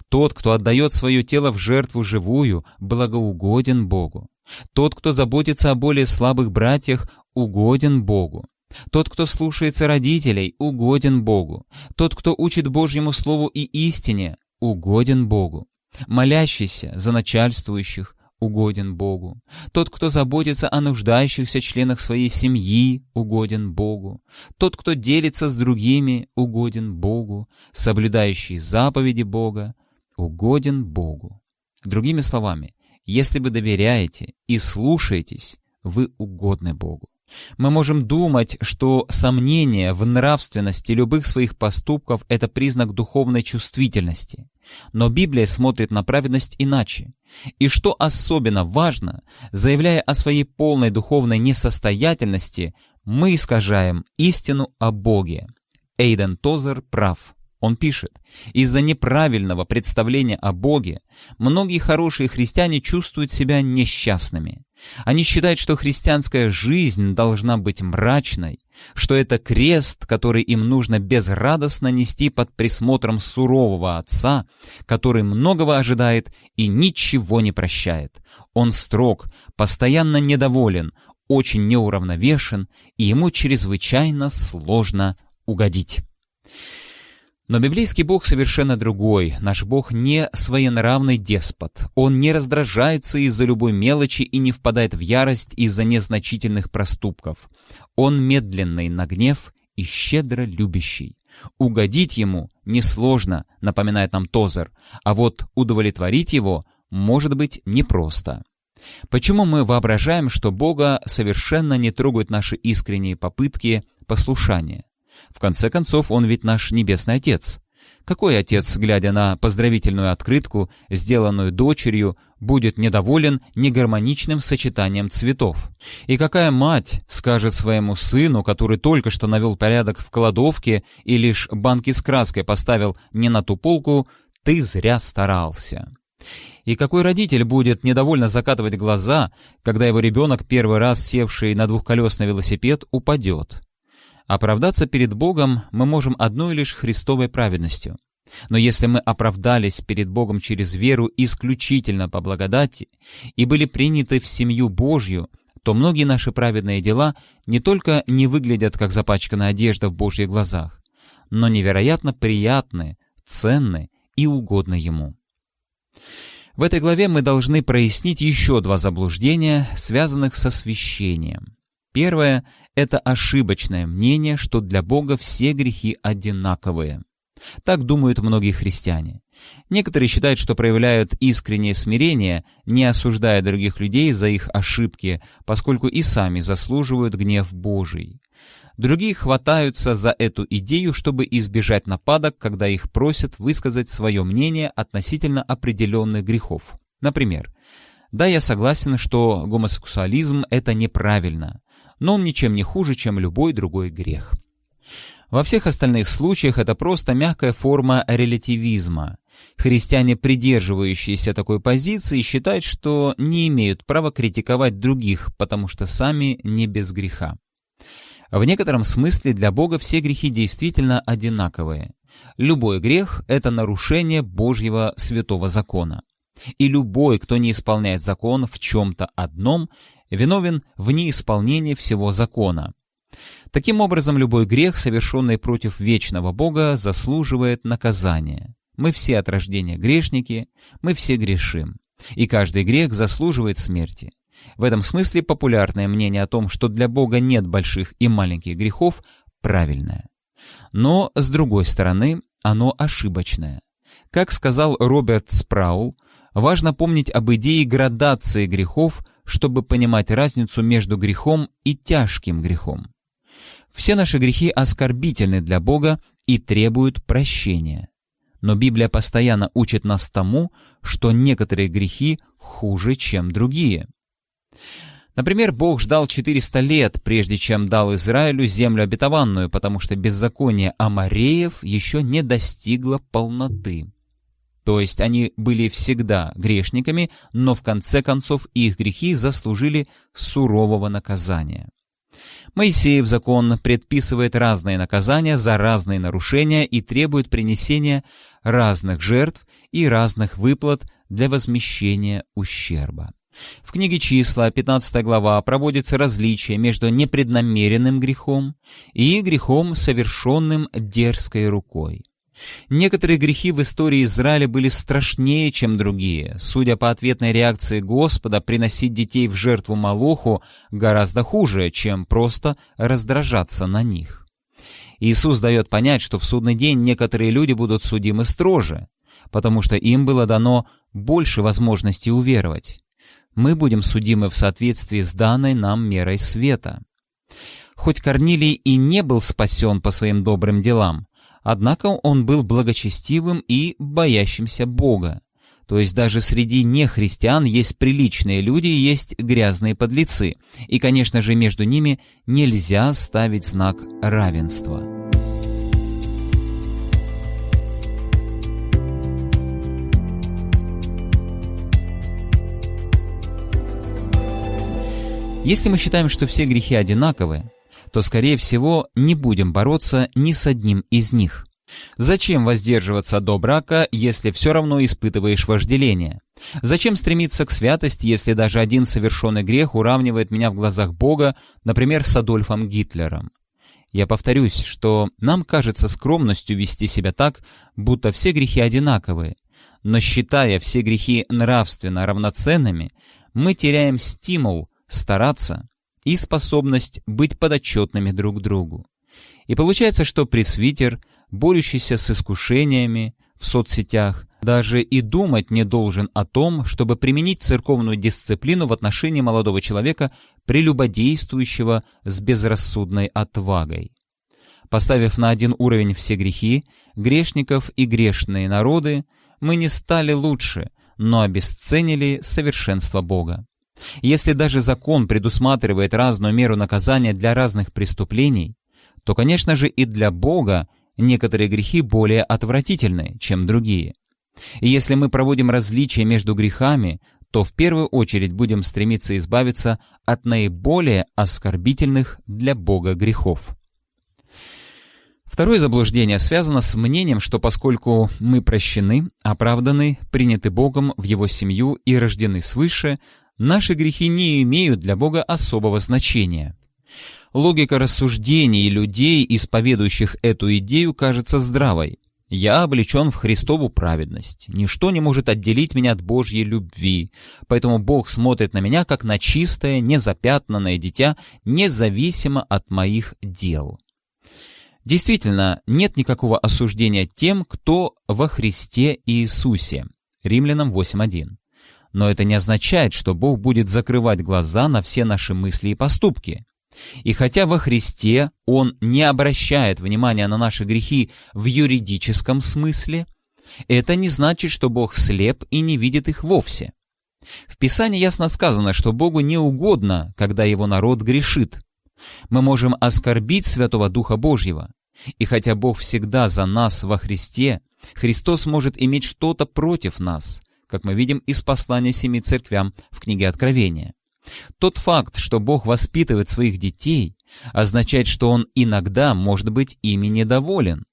Тот, кто отдает свое тело в жертву живую, благоугоден Богу. Тот, кто заботится о более слабых братьях, угоден Богу. Тот, кто слушается родителей, угоден Богу. Тот, кто учит Божьему Слову и истине, угоден Богу. Молящийся за начальствующих, угоден Богу. Тот, кто заботится о нуждающихся членах своей семьи, угоден Богу. Тот, кто делится с другими, угоден Богу. Соблюдающий заповеди Бога, угоден Богу. Другими словами, если вы доверяете и слушаетесь, вы угодны Богу. Мы можем думать, что сомнение в нравственности любых своих поступков – это признак духовной чувствительности. Но Библия смотрит на праведность иначе. И что особенно важно, заявляя о своей полной духовной несостоятельности, мы искажаем истину о Боге. Эйден Тозер прав. Он пишет, из-за неправильного представления о Боге многие хорошие христиане чувствуют себя несчастными. Они считают, что христианская жизнь должна быть мрачной, что это крест, который им нужно безрадостно нести под присмотром сурового отца, который многого ожидает и ничего не прощает. Он строг, постоянно недоволен, очень неуравновешен, и ему чрезвычайно сложно угодить. Но библейский Бог совершенно другой. Наш Бог не своенравный деспот. Он не раздражается из-за любой мелочи и не впадает в ярость из-за незначительных проступков. Он медленный на гнев и щедро любящий. Угодить ему несложно, напоминает нам Тозер, а вот удовлетворить его может быть непросто. Почему мы воображаем, что Бога совершенно не трогают наши искренние попытки послушания? В конце концов, он ведь наш Небесный Отец. Какой отец, глядя на поздравительную открытку, сделанную дочерью, будет недоволен негармоничным сочетанием цветов? И какая мать скажет своему сыну, который только что навел порядок в кладовке и лишь банки с краской поставил не на ту полку, «ты зря старался»? И какой родитель будет недовольно закатывать глаза, когда его ребенок, первый раз севший на двухколесный велосипед, упадет? Оправдаться перед Богом мы можем одной лишь Христовой праведностью. Но если мы оправдались перед Богом через веру исключительно по благодати и были приняты в семью Божью, то многие наши праведные дела не только не выглядят как запачканная одежда в Божьих глазах, но невероятно приятны, ценны и угодны Ему. В этой главе мы должны прояснить еще два заблуждения, связанных со священием. Первое — это ошибочное мнение, что для Бога все грехи одинаковые. Так думают многие христиане. Некоторые считают, что проявляют искреннее смирение, не осуждая других людей за их ошибки, поскольку и сами заслуживают гнев Божий. Другие хватаются за эту идею, чтобы избежать нападок, когда их просят высказать свое мнение относительно определенных грехов. Например, «Да, я согласен, что гомосексуализм — это неправильно, но он ничем не хуже, чем любой другой грех. Во всех остальных случаях это просто мягкая форма релятивизма. Христиане, придерживающиеся такой позиции, считают, что не имеют права критиковать других, потому что сами не без греха. В некотором смысле для Бога все грехи действительно одинаковые. Любой грех — это нарушение Божьего святого закона. И любой, кто не исполняет закон в чем-то одном, виновен в неисполнении всего закона. Таким образом, любой грех, совершенный против вечного Бога, заслуживает наказания. Мы все от рождения грешники, мы все грешим, и каждый грех заслуживает смерти. В этом смысле популярное мнение о том, что для Бога нет больших и маленьких грехов, правильное. Но, с другой стороны, оно ошибочное. Как сказал Роберт Спраул, важно помнить об идее градации грехов – чтобы понимать разницу между грехом и тяжким грехом. Все наши грехи оскорбительны для Бога и требуют прощения. Но Библия постоянно учит нас тому, что некоторые грехи хуже, чем другие. Например, Бог ждал 400 лет, прежде чем дал Израилю землю обетованную, потому что беззаконие Амареев еще не достигло полноты. То есть они были всегда грешниками, но в конце концов их грехи заслужили сурового наказания. Моисеев закон предписывает разные наказания за разные нарушения и требует принесения разных жертв и разных выплат для возмещения ущерба. В книге «Числа», 15 глава, проводится различие между непреднамеренным грехом и грехом, совершенным дерзкой рукой. Некоторые грехи в истории Израиля были страшнее, чем другие. Судя по ответной реакции Господа, приносить детей в жертву Малоху гораздо хуже, чем просто раздражаться на них. Иисус дает понять, что в судный день некоторые люди будут судимы строже, потому что им было дано больше возможностей уверовать. Мы будем судимы в соответствии с данной нам мерой света. Хоть Корнилий и не был спасен по своим добрым делам, однако он был благочестивым и боящимся Бога. То есть даже среди нехристиан есть приличные люди есть грязные подлецы, и, конечно же, между ними нельзя ставить знак равенства. Если мы считаем, что все грехи одинаковы, то, скорее всего, не будем бороться ни с одним из них. Зачем воздерживаться до брака, если все равно испытываешь вожделение? Зачем стремиться к святости, если даже один совершенный грех уравнивает меня в глазах Бога, например, с Адольфом Гитлером? Я повторюсь, что нам кажется скромностью вести себя так, будто все грехи одинаковые, но считая все грехи нравственно равноценными, мы теряем стимул стараться и способность быть подотчетными друг другу. И получается, что пресвитер, борющийся с искушениями в соцсетях, даже и думать не должен о том, чтобы применить церковную дисциплину в отношении молодого человека, прелюбодействующего с безрассудной отвагой. Поставив на один уровень все грехи, грешников и грешные народы, мы не стали лучше, но обесценили совершенство Бога. Если даже закон предусматривает разную меру наказания для разных преступлений, то, конечно же, и для Бога некоторые грехи более отвратительны, чем другие. И если мы проводим различия между грехами, то в первую очередь будем стремиться избавиться от наиболее оскорбительных для Бога грехов. Второе заблуждение связано с мнением, что поскольку мы прощены, оправданы, приняты Богом в Его семью и рождены свыше, наши грехи не имеют для Бога особого значения. Логика рассуждений людей, исповедующих эту идею, кажется здравой. Я облечен в Христову праведность. Ничто не может отделить меня от Божьей любви. Поэтому Бог смотрит на меня, как на чистое, незапятнанное дитя, независимо от моих дел. Действительно, нет никакого осуждения тем, кто во Христе Иисусе. Римлянам 8.1. Но это не означает, что Бог будет закрывать глаза на все наши мысли и поступки. И хотя во Христе Он не обращает внимания на наши грехи в юридическом смысле, это не значит, что Бог слеп и не видит их вовсе. В Писании ясно сказано, что Богу не угодно, когда Его народ грешит. Мы можем оскорбить Святого Духа Божьего. И хотя Бог всегда за нас во Христе, Христос может иметь что-то против нас, как мы видим из послания семи церквям в книге Откровения. Тот факт, что Бог воспитывает своих детей, означает, что Он иногда может быть ими недоволен.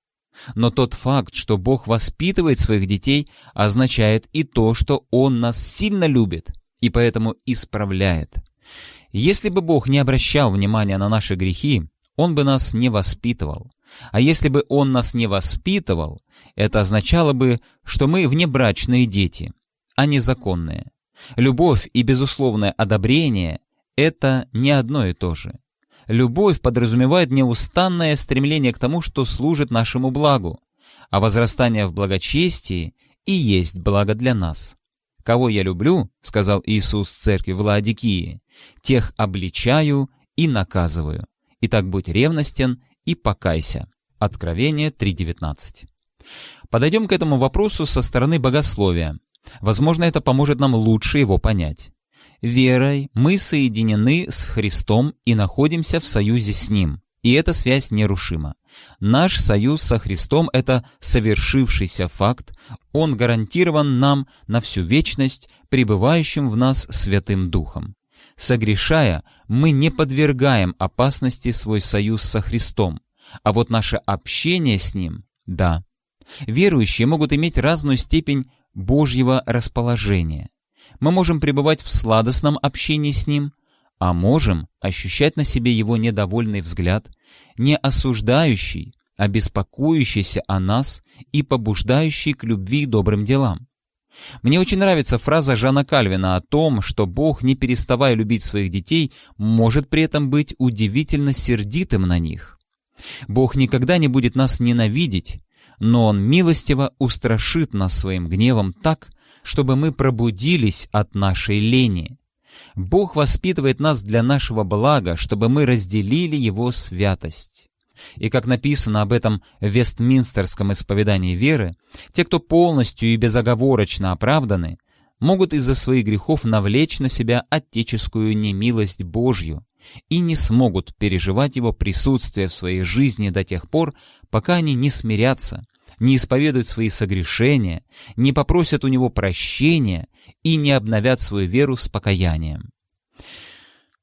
Но тот факт, что Бог воспитывает своих детей, означает и то, что Он нас сильно любит и поэтому исправляет. Если бы Бог не обращал внимания на наши грехи, Он бы нас не воспитывал. А если бы Он нас не воспитывал, это означало бы, что мы внебрачные дети, а не законные. Любовь и безусловное одобрение — это не одно и то же. Любовь подразумевает неустанное стремление к тому, что служит нашему благу, а возрастание в благочестии и есть благо для нас. «Кого я люблю, — сказал Иисус церкви в Лаодикии, — тех обличаю и наказываю. Итак, будь ревностен и покайся». Откровение 3.19. Подойдем к этому вопросу со стороны богословия. Возможно, это поможет нам лучше его понять. Верой мы соединены с Христом и находимся в союзе с Ним, и эта связь нерушима. Наш союз со Христом — это совершившийся факт, он гарантирован нам на всю вечность, пребывающим в нас Святым Духом. Согрешая, мы не подвергаем опасности свой союз со Христом, а вот наше общение с Ним — да. Верующие могут иметь разную степень Божьего расположения. Мы можем пребывать в сладостном общении с Ним, а можем ощущать на себе Его недовольный взгляд, не осуждающий, обеспокоящийся о нас и побуждающий к любви и добрым делам. Мне очень нравится фраза Жана Кальвина о том, что Бог, не переставая любить своих детей, может при этом быть удивительно сердитым на них. Бог никогда не будет нас ненавидеть, но Он милостиво устрашит нас своим гневом так, чтобы мы пробудились от нашей лени. Бог воспитывает нас для нашего блага, чтобы мы разделили Его святость. И как написано об этом в Вестминстерском исповедании веры, те, кто полностью и безоговорочно оправданы, могут из-за своих грехов навлечь на себя отеческую немилость Божью и не смогут переживать его присутствие в своей жизни до тех пор, пока они не смирятся, не исповедуют свои согрешения, не попросят у него прощения и не обновят свою веру с покаянием.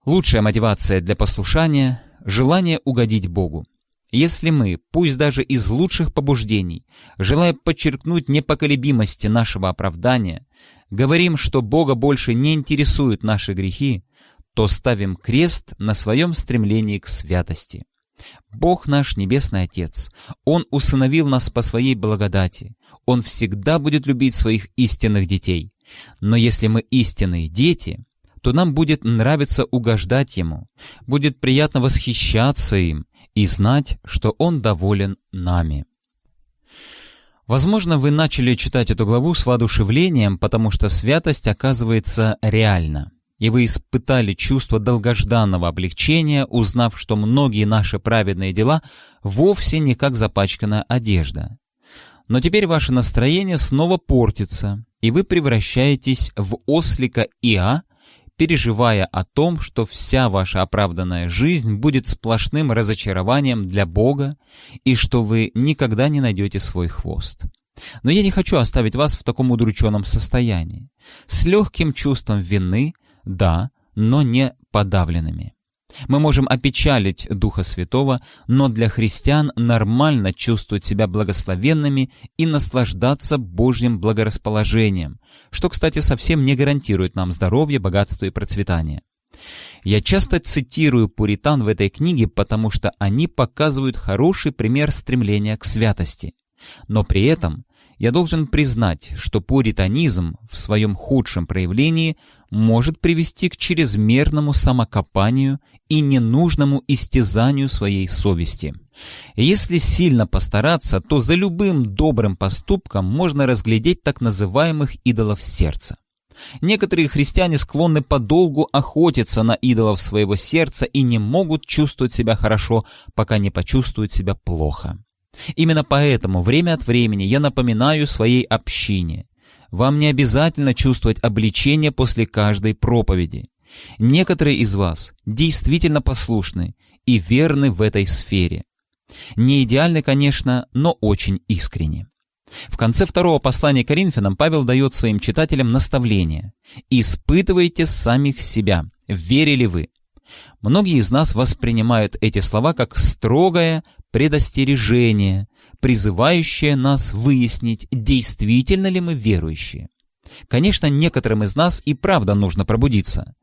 Лучшая мотивация для послушания — желание угодить Богу. Если мы, пусть даже из лучших побуждений, желая подчеркнуть непоколебимости нашего оправдания, говорим, что Бога больше не интересуют наши грехи, то ставим крест на своем стремлении к святости. Бог наш Небесный Отец, Он усыновил нас по Своей благодати, Он всегда будет любить своих истинных детей. Но если мы истинные дети, то нам будет нравиться угождать Ему, будет приятно восхищаться им и знать, что Он доволен нами. Возможно, вы начали читать эту главу с воодушевлением, потому что святость оказывается реальна и вы испытали чувство долгожданного облегчения, узнав, что многие наши праведные дела вовсе не как запачканная одежда. Но теперь ваше настроение снова портится, и вы превращаетесь в ослика Иа, переживая о том, что вся ваша оправданная жизнь будет сплошным разочарованием для Бога и что вы никогда не найдете свой хвост. Но я не хочу оставить вас в таком удрученном состоянии. С легким чувством вины да, но не подавленными. Мы можем опечалить Духа Святого, но для христиан нормально чувствовать себя благословенными и наслаждаться Божьим благорасположением, что, кстати, совсем не гарантирует нам здоровье, богатство и процветание. Я часто цитирую пуритан в этой книге, потому что они показывают хороший пример стремления к святости. Но при этом я должен признать, что пуританизм в своем худшем проявлении может привести к чрезмерному самокопанию и ненужному истязанию своей совести. Если сильно постараться, то за любым добрым поступком можно разглядеть так называемых идолов сердца. Некоторые христиане склонны подолгу охотиться на идолов своего сердца и не могут чувствовать себя хорошо, пока не почувствуют себя плохо. Именно поэтому время от времени я напоминаю своей общине. Вам не обязательно чувствовать обличение после каждой проповеди. Некоторые из вас действительно послушны и верны в этой сфере. Не идеальны, конечно, но очень искренне. В конце второго послания Коринфянам Павел дает своим читателям наставление «Испытывайте самих себя, верили вы». Многие из нас воспринимают эти слова как строгое предостережение, призывающее нас выяснить, действительно ли мы верующие. Конечно, некоторым из нас и правда нужно пробудиться.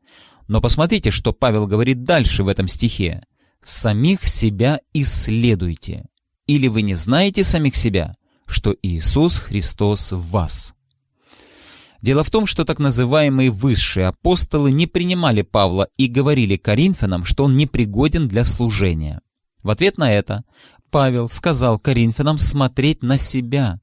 Но посмотрите, что Павел говорит дальше в этом стихе. «Самих себя исследуйте. Или вы не знаете самих себя, что Иисус Христос в вас». Дело в том, что так называемые высшие апостолы не принимали Павла и говорили коринфянам, что он непригоден для служения. В ответ на это Павел сказал коринфянам смотреть на себя.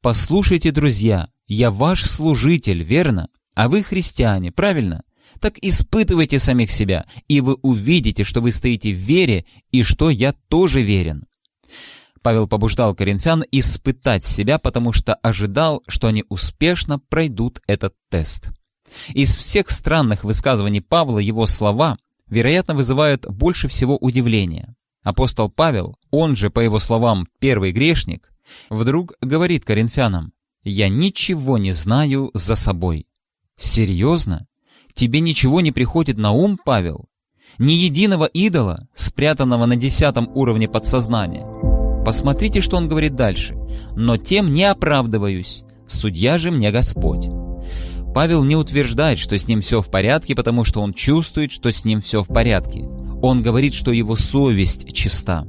«Послушайте, друзья, я ваш служитель, верно? А вы христиане, правильно? Так испытывайте самих себя, и вы увидите, что вы стоите в вере и что я тоже верен». Павел побуждал коринфян испытать себя, потому что ожидал, что они успешно пройдут этот тест. Из всех странных высказываний Павла его слова, вероятно, вызывают больше всего удивления. Апостол Павел, он же, по его словам, первый грешник, вдруг говорит коринфянам, «Я ничего не знаю за собой». Серьезно? Тебе ничего не приходит на ум, Павел? Ни единого идола, спрятанного на десятом уровне подсознания. Посмотрите, что он говорит дальше. «Но тем не оправдываюсь, судья же мне Господь». Павел не утверждает, что с ним все в порядке, потому что он чувствует, что с ним все в порядке. Он говорит, что его совесть чиста.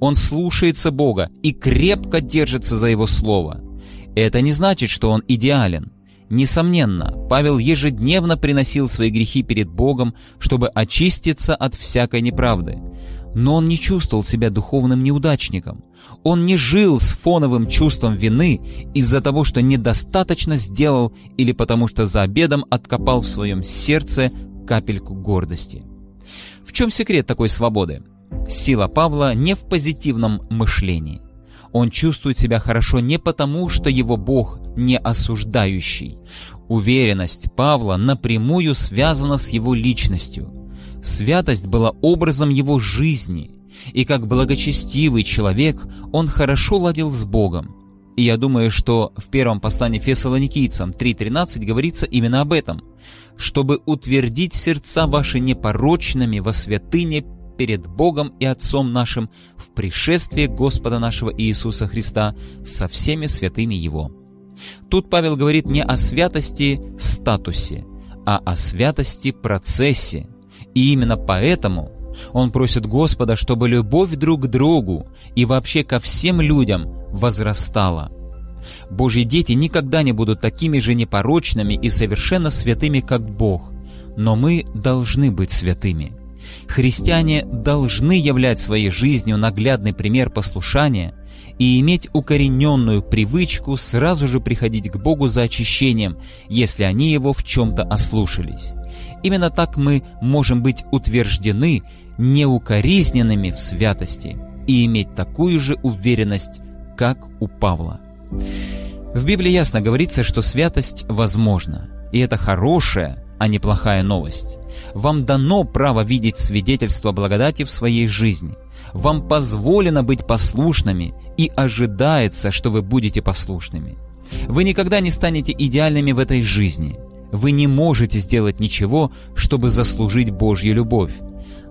Он слушается Бога и крепко держится за Его Слово. Это не значит, что он идеален. Несомненно, Павел ежедневно приносил свои грехи перед Богом, чтобы очиститься от всякой неправды. Но он не чувствовал себя духовным неудачником. Он не жил с фоновым чувством вины из-за того, что недостаточно сделал или потому что за обедом откопал в своем сердце капельку гордости. В чем секрет такой свободы? Сила Павла не в позитивном мышлении. Он чувствует себя хорошо не потому, что его Бог не осуждающий. Уверенность Павла напрямую связана с его личностью. Святость была образом его жизни, и как благочестивый человек он хорошо ладил с Богом. И я думаю, что в первом послании Фессалоникийцам 3.13 говорится именно об этом, чтобы утвердить сердца ваши непорочными во святыне перед Богом и Отцом нашим в пришествии Господа нашего Иисуса Христа со всеми святыми Его. Тут Павел говорит не о святости статусе, а о святости процессе. И именно поэтому он просит Господа, чтобы любовь друг к другу и вообще ко всем людям возрастала. Божьи дети никогда не будут такими же непорочными и совершенно святыми, как Бог, но мы должны быть святыми. Христиане должны являть своей жизнью наглядный пример послушания и иметь укорененную привычку сразу же приходить к Богу за очищением, если они Его в чем-то ослушались. Именно так мы можем быть утверждены неукоризненными в святости и иметь такую же уверенность, как у Павла. В Библии ясно говорится, что святость возможна, и это хорошая, а не плохая новость. Вам дано право видеть свидетельство благодати в своей жизни. Вам позволено быть послушными, и ожидается, что вы будете послушными. Вы никогда не станете идеальными в этой жизни. Вы не можете сделать ничего, чтобы заслужить Божью любовь.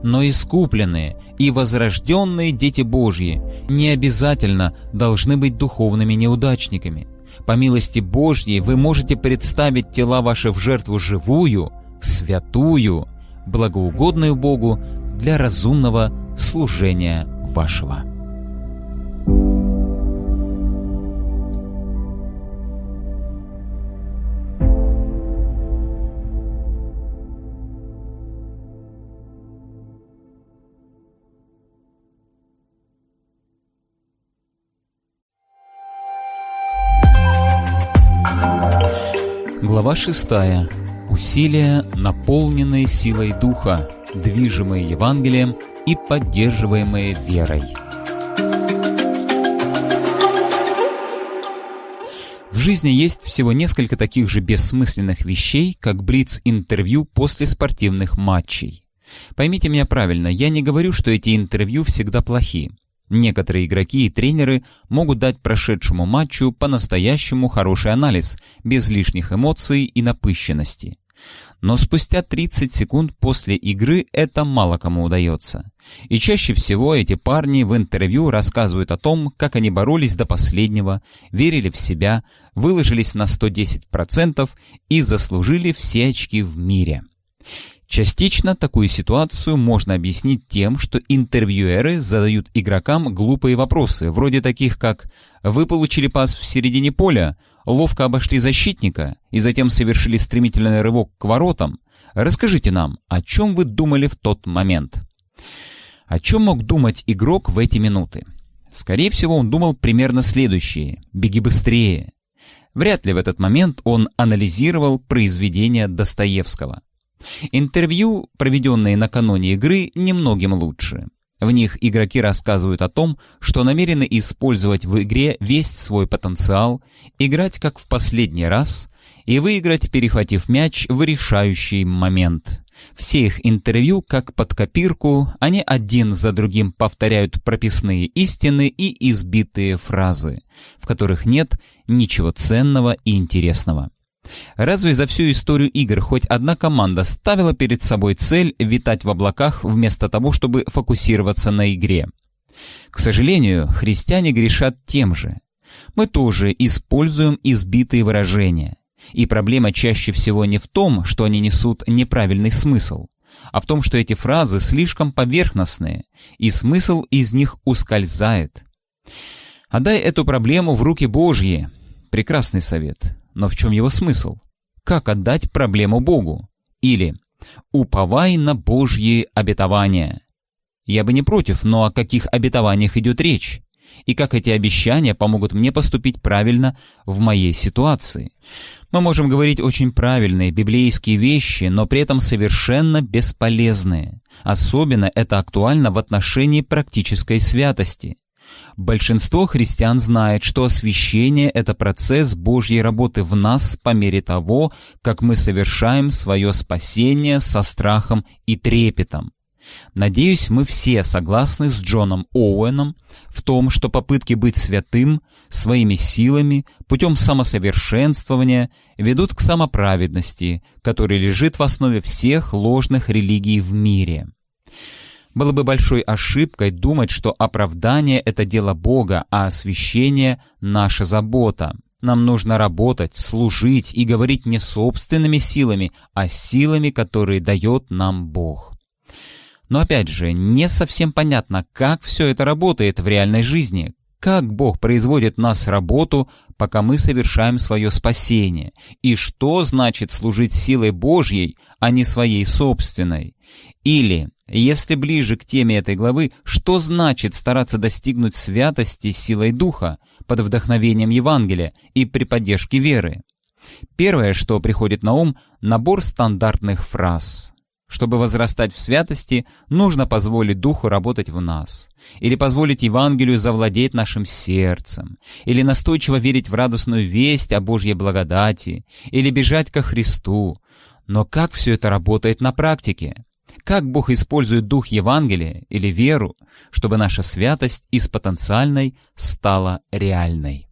Но искупленные и возрожденные дети Божьи не обязательно должны быть духовными неудачниками. По милости Божьей вы можете представить тела ваши в жертву живую, святую, благоугодную Богу для разумного служения вашего. Шестая. Усилия, наполненные силой Духа, движимые Евангелием и поддерживаемые верой. В жизни есть всего несколько таких же бессмысленных вещей, как блиц-интервью после спортивных матчей. Поймите меня правильно, я не говорю, что эти интервью всегда плохи. Некоторые игроки и тренеры могут дать прошедшему матчу по-настоящему хороший анализ, без лишних эмоций и напыщенности. Но спустя 30 секунд после игры это мало кому удается. И чаще всего эти парни в интервью рассказывают о том, как они боролись до последнего, верили в себя, выложились на 110% и заслужили все очки в мире. Частично такую ситуацию можно объяснить тем, что интервьюеры задают игрокам глупые вопросы, вроде таких как «Вы получили пас в середине поля, ловко обошли защитника и затем совершили стремительный рывок к воротам. Расскажите нам, о чем вы думали в тот момент?» О чем мог думать игрок в эти минуты? Скорее всего, он думал примерно следующее «Беги быстрее». Вряд ли в этот момент он анализировал произведение Достоевского. Интервью, проведенные накануне игры, немногим лучше. В них игроки рассказывают о том, что намерены использовать в игре весь свой потенциал, играть как в последний раз и выиграть, перехватив мяч в решающий момент. Все их интервью, как под копирку, они один за другим повторяют прописные истины и избитые фразы, в которых нет ничего ценного и интересного. Разве за всю историю игр хоть одна команда ставила перед собой цель витать в облаках вместо того, чтобы фокусироваться на игре? К сожалению, христиане грешат тем же. Мы тоже используем избитые выражения. И проблема чаще всего не в том, что они несут неправильный смысл. а в том, что эти фразы слишком поверхностные, и смысл из них ускользает. Отдай эту проблему в руки Божьи. Прекрасный совет. Но в чем его смысл? Как отдать проблему Богу? Или «Уповай на Божьи обетования». Я бы не против, но о каких обетованиях идет речь? И как эти обещания помогут мне поступить правильно в моей ситуации? Мы можем говорить очень правильные библейские вещи, но при этом совершенно бесполезные. Особенно это актуально в отношении практической святости. Большинство христиан знает, что освящение — это процесс Божьей работы в нас по мере того, как мы совершаем свое спасение со страхом и трепетом. Надеюсь, мы все согласны с Джоном Оуэном в том, что попытки быть святым своими силами путем самосовершенствования ведут к самоправедности, которая лежит в основе всех ложных религий в мире. Было бы большой ошибкой думать, что оправдание — это дело Бога, а освящение — наша забота. Нам нужно работать, служить и говорить не собственными силами, а силами, которые дает нам Бог. Но опять же, не совсем понятно, как все это работает в реальной жизни, как Бог производит нас работу, пока мы совершаем свое спасение, и что значит служить силой Божьей, а не своей собственной. Или, если ближе к теме этой главы, что значит стараться достигнуть святости силой Духа, под вдохновением Евангелия и при поддержке веры. Первое, что приходит на ум, набор стандартных фраз. Чтобы возрастать в святости, нужно позволить Духу работать в нас, или позволить Евангелию завладеть нашим сердцем, или настойчиво верить в радостную весть о Божьей благодати, или бежать ко Христу. Но как все это работает на практике? Как Бог использует Дух Евангелия или веру, чтобы наша святость из потенциальной стала реальной?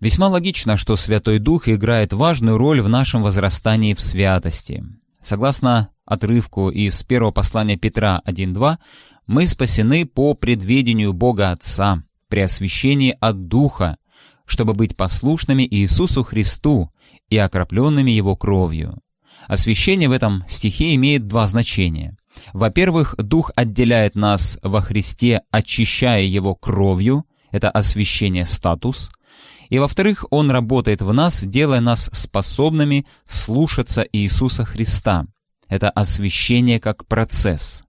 Весьма логично, что Святой Дух играет важную роль в нашем возрастании в святости. Согласно отрывку из первого послания Петра 1.2, мы спасены по предведению Бога Отца, при освящении от Духа, чтобы быть послушными Иисусу Христу и окропленными Его кровью. Освящение в этом стихе имеет два значения. Во-первых, Дух отделяет нас во Христе, очищая Его кровью, это освящение статус, и во-вторых, Он работает в нас, делая нас способными слушаться Иисуса Христа. Это освящение как процесс.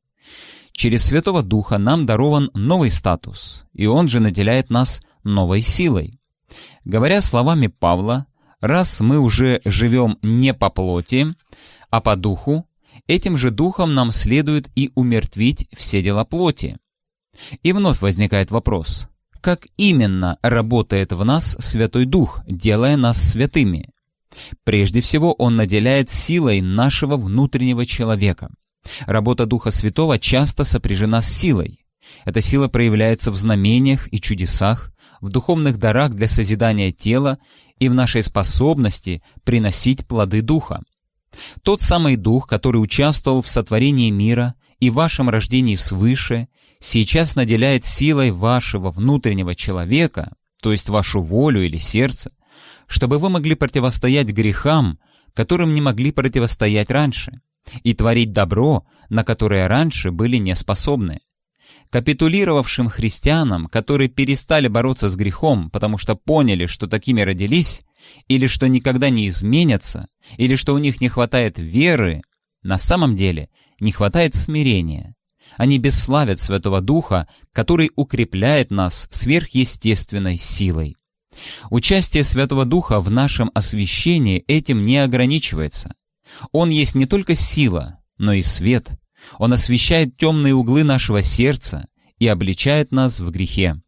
Через Святого Духа нам дарован новый статус, и Он же наделяет нас новой силой. Говоря словами Павла, раз мы уже живем не по плоти, а по духу, этим же духом нам следует и умертвить все дела плоти. И вновь возникает вопрос, как именно работает в нас Святой Дух, делая нас святыми? Прежде всего, Он наделяет силой нашего внутреннего человека. Работа Духа Святого часто сопряжена с силой. Эта сила проявляется в знамениях и чудесах, в духовных дарах для созидания тела и в нашей способности приносить плоды Духа. Тот самый Дух, который участвовал в сотворении мира и вашем рождении свыше, сейчас наделяет силой вашего внутреннего человека, то есть вашу волю или сердце, чтобы вы могли противостоять грехам, которым не могли противостоять раньше, и творить добро, на которое раньше были не способны. Капитулировавшим христианам, которые перестали бороться с грехом, потому что поняли, что такими родились, или что никогда не изменятся, или что у них не хватает веры, на самом деле не хватает смирения. Они бесславят Святого Духа, который укрепляет нас сверхъестественной силой. Участие Святого Духа в нашем освящении этим не ограничивается. Он есть не только сила, но и свет. Он освещает темные углы нашего сердца и обличает нас в грехе.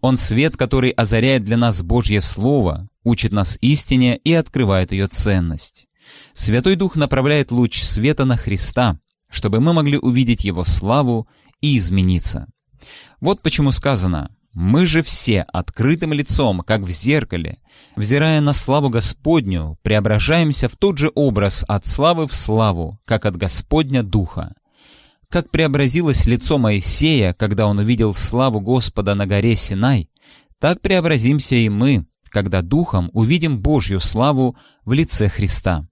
Он свет, который озаряет для нас Божье Слово, учит нас истине и открывает ее ценность. Святой Дух направляет луч света на Христа, чтобы мы могли увидеть Его славу и измениться. Вот почему сказано «Мы же все открытым лицом, как в зеркале, взирая на славу Господню, преображаемся в тот же образ от славы в славу, как от Господня Духа». Как преобразилось лицо Моисея, когда он увидел славу Господа на горе Синай, так преобразимся и мы, когда Духом увидим Божью славу в лице Христа.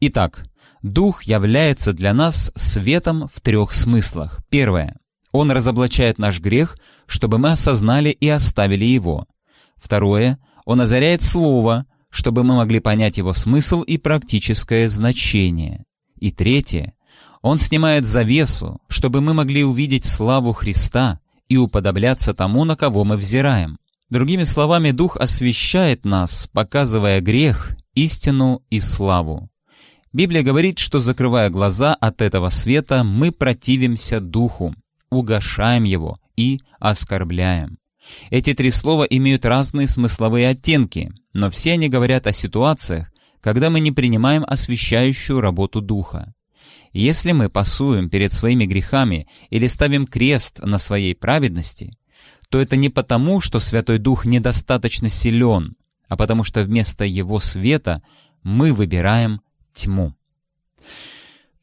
Итак, Дух является для нас светом в трех смыслах. Первое. Он разоблачает наш грех, чтобы мы осознали и оставили его. Второе. Он озаряет Слово, чтобы мы могли понять его смысл и практическое значение. И третье. Он снимает завесу, чтобы мы могли увидеть славу Христа и уподобляться тому, на кого мы взираем. Другими словами, Дух освещает нас, показывая грех, истину и славу. Библия говорит, что, закрывая глаза от этого света, мы противимся Духу, угошаем его и оскорбляем. Эти три слова имеют разные смысловые оттенки, но все они говорят о ситуациях, когда мы не принимаем освещающую работу Духа. Если мы пасуем перед своими грехами или ставим крест на своей праведности, то это не потому, что Святой Дух недостаточно силен, а потому что вместо Его света мы выбираем тьму.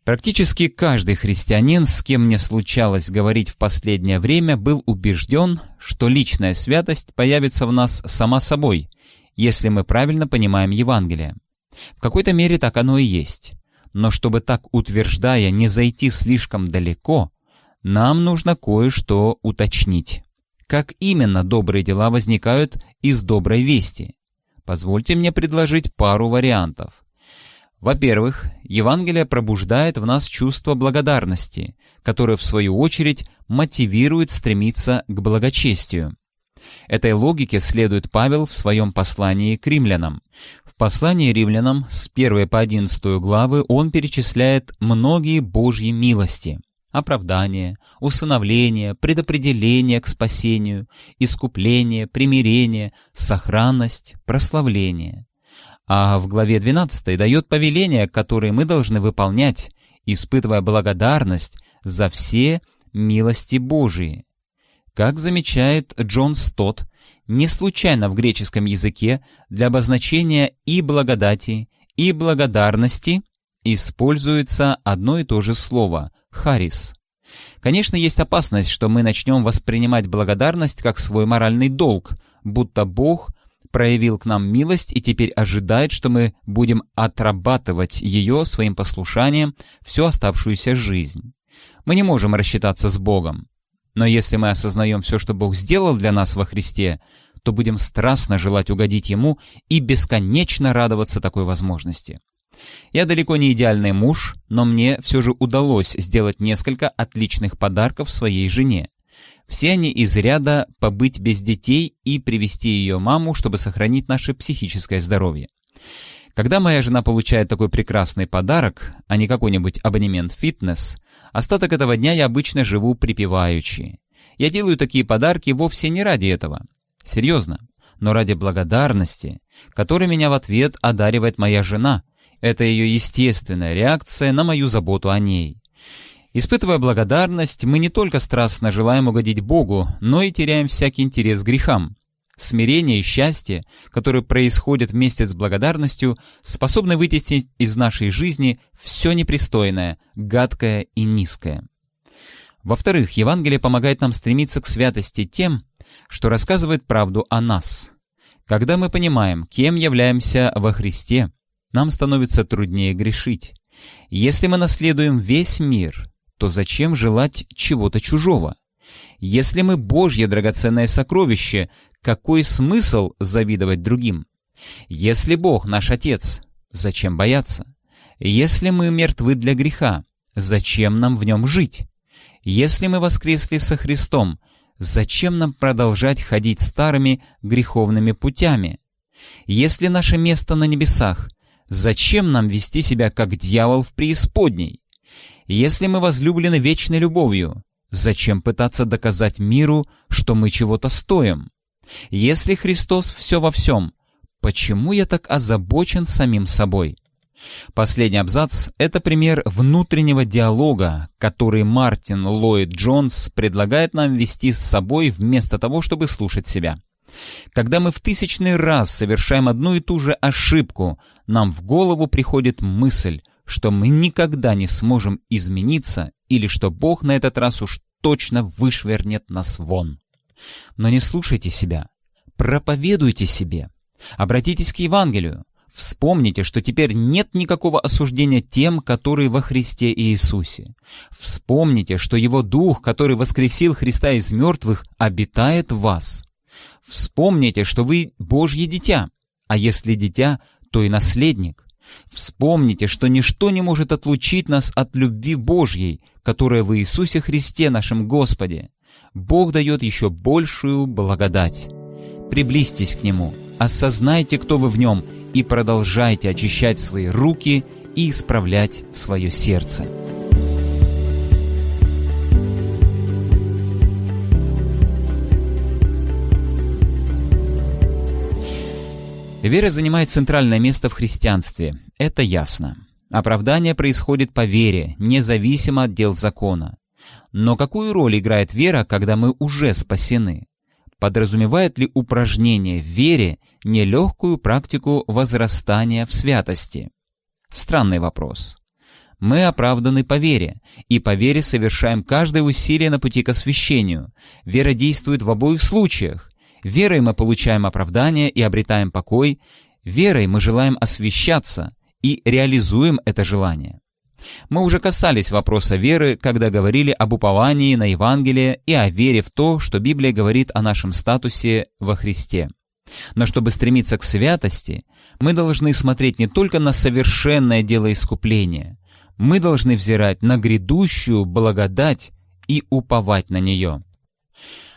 Практически каждый христианин, с кем мне случалось говорить в последнее время, был убежден, что личная святость появится в нас сама собой, если мы правильно понимаем Евангелие. В какой-то мере так оно и есть. Но чтобы так утверждая не зайти слишком далеко, нам нужно кое-что уточнить. Как именно добрые дела возникают из доброй вести? Позвольте мне предложить пару вариантов. Во-первых, Евангелие пробуждает в нас чувство благодарности, которое, в свою очередь, мотивирует стремиться к благочестию. Этой логике следует Павел в своем послании к римлянам. Послании римлянам с 1 по 11 главы он перечисляет многие Божьи милости – оправдание, усыновление, предопределение к спасению, искупление, примирение, сохранность, прославление – а в главе 12 дает повеления, которые мы должны выполнять, испытывая благодарность за все милости Божии. Как замечает Джон Стот, не случайно в греческом языке для обозначения и благодати, и благодарности используется одно и то же слово «харис». Конечно, есть опасность, что мы начнем воспринимать благодарность как свой моральный долг, будто Бог проявил к нам милость и теперь ожидает, что мы будем отрабатывать ее своим послушанием всю оставшуюся жизнь. Мы не можем рассчитаться с Богом. Но если мы осознаем все, что Бог сделал для нас во Христе, то будем страстно желать угодить Ему и бесконечно радоваться такой возможности. Я далеко не идеальный муж, но мне все же удалось сделать несколько отличных подарков своей жене. Все они из ряда побыть без детей и привести ее маму, чтобы сохранить наше психическое здоровье. Когда моя жена получает такой прекрасный подарок, а не какой-нибудь абонемент фитнес, остаток этого дня я обычно живу припеваючи. Я делаю такие подарки вовсе не ради этого. Серьезно, но ради благодарности, которой меня в ответ одаривает моя жена. Это ее естественная реакция на мою заботу о ней. Испытывая благодарность, мы не только страстно желаем угодить Богу, но и теряем всякий интерес к грехам. Смирение и счастье, которые происходят вместе с благодарностью, способны вытеснить из нашей жизни все непристойное, гадкое и низкое. Во-вторых, Евангелие помогает нам стремиться к святости тем, что рассказывает правду о нас. Когда мы понимаем, кем являемся во Христе, нам становится труднее грешить. Если мы наследуем весь мир, то зачем желать чего-то чужого? Если мы Божье драгоценное сокровище, какой смысл завидовать другим? Если Бог наш Отец, зачем бояться? Если мы мертвы для греха, зачем нам в нем жить? Если мы воскресли со Христом, зачем нам продолжать ходить старыми греховными путями? Если наше место на небесах, зачем нам вести себя как дьявол в преисподней? Если мы возлюблены вечной любовью, зачем пытаться доказать миру, что мы чего-то стоим? Если Христос все во всем, почему я так озабочен самим собой? Последний абзац — это пример внутреннего диалога, который Мартин Ллойд Джонс предлагает нам вести с собой вместо того, чтобы слушать себя. Когда мы в тысячный раз совершаем одну и ту же ошибку, нам в голову приходит мысль, что мы никогда не сможем измениться или что Бог на этот раз уж точно вышвырнет нас вон. Но не слушайте себя, проповедуйте себе, обратитесь к Евангелию, Вспомните, что теперь нет никакого осуждения тем, которые во Христе Иисусе. Вспомните, что Его Дух, который воскресил Христа из мертвых, обитает в вас. Вспомните, что вы Божье дитя, а если дитя, то и наследник. Вспомните, что ничто не может отлучить нас от любви Божьей, которая в Иисусе Христе нашем Господе. Бог дает еще большую благодать. Приблизьтесь к Нему, осознайте, кто вы в Нем, и продолжайте очищать свои руки и исправлять свое сердце. Вера занимает центральное место в христианстве, это ясно. Оправдание происходит по вере, независимо от дел закона. Но какую роль играет вера, когда мы уже спасены? Подразумевает ли упражнение в вере нелегкую практику возрастания в святости? Странный вопрос. Мы оправданы по вере, и по вере совершаем каждое усилие на пути к освящению. Вера действует в обоих случаях. Верой мы получаем оправдание и обретаем покой, верой мы желаем освещаться и реализуем это желание. Мы уже касались вопроса веры, когда говорили об уповании на Евангелие и о вере в то, что Библия говорит о нашем статусе во Христе. Но чтобы стремиться к святости, мы должны смотреть не только на совершенное дело искупления, мы должны взирать на грядущую благодать и уповать на нее.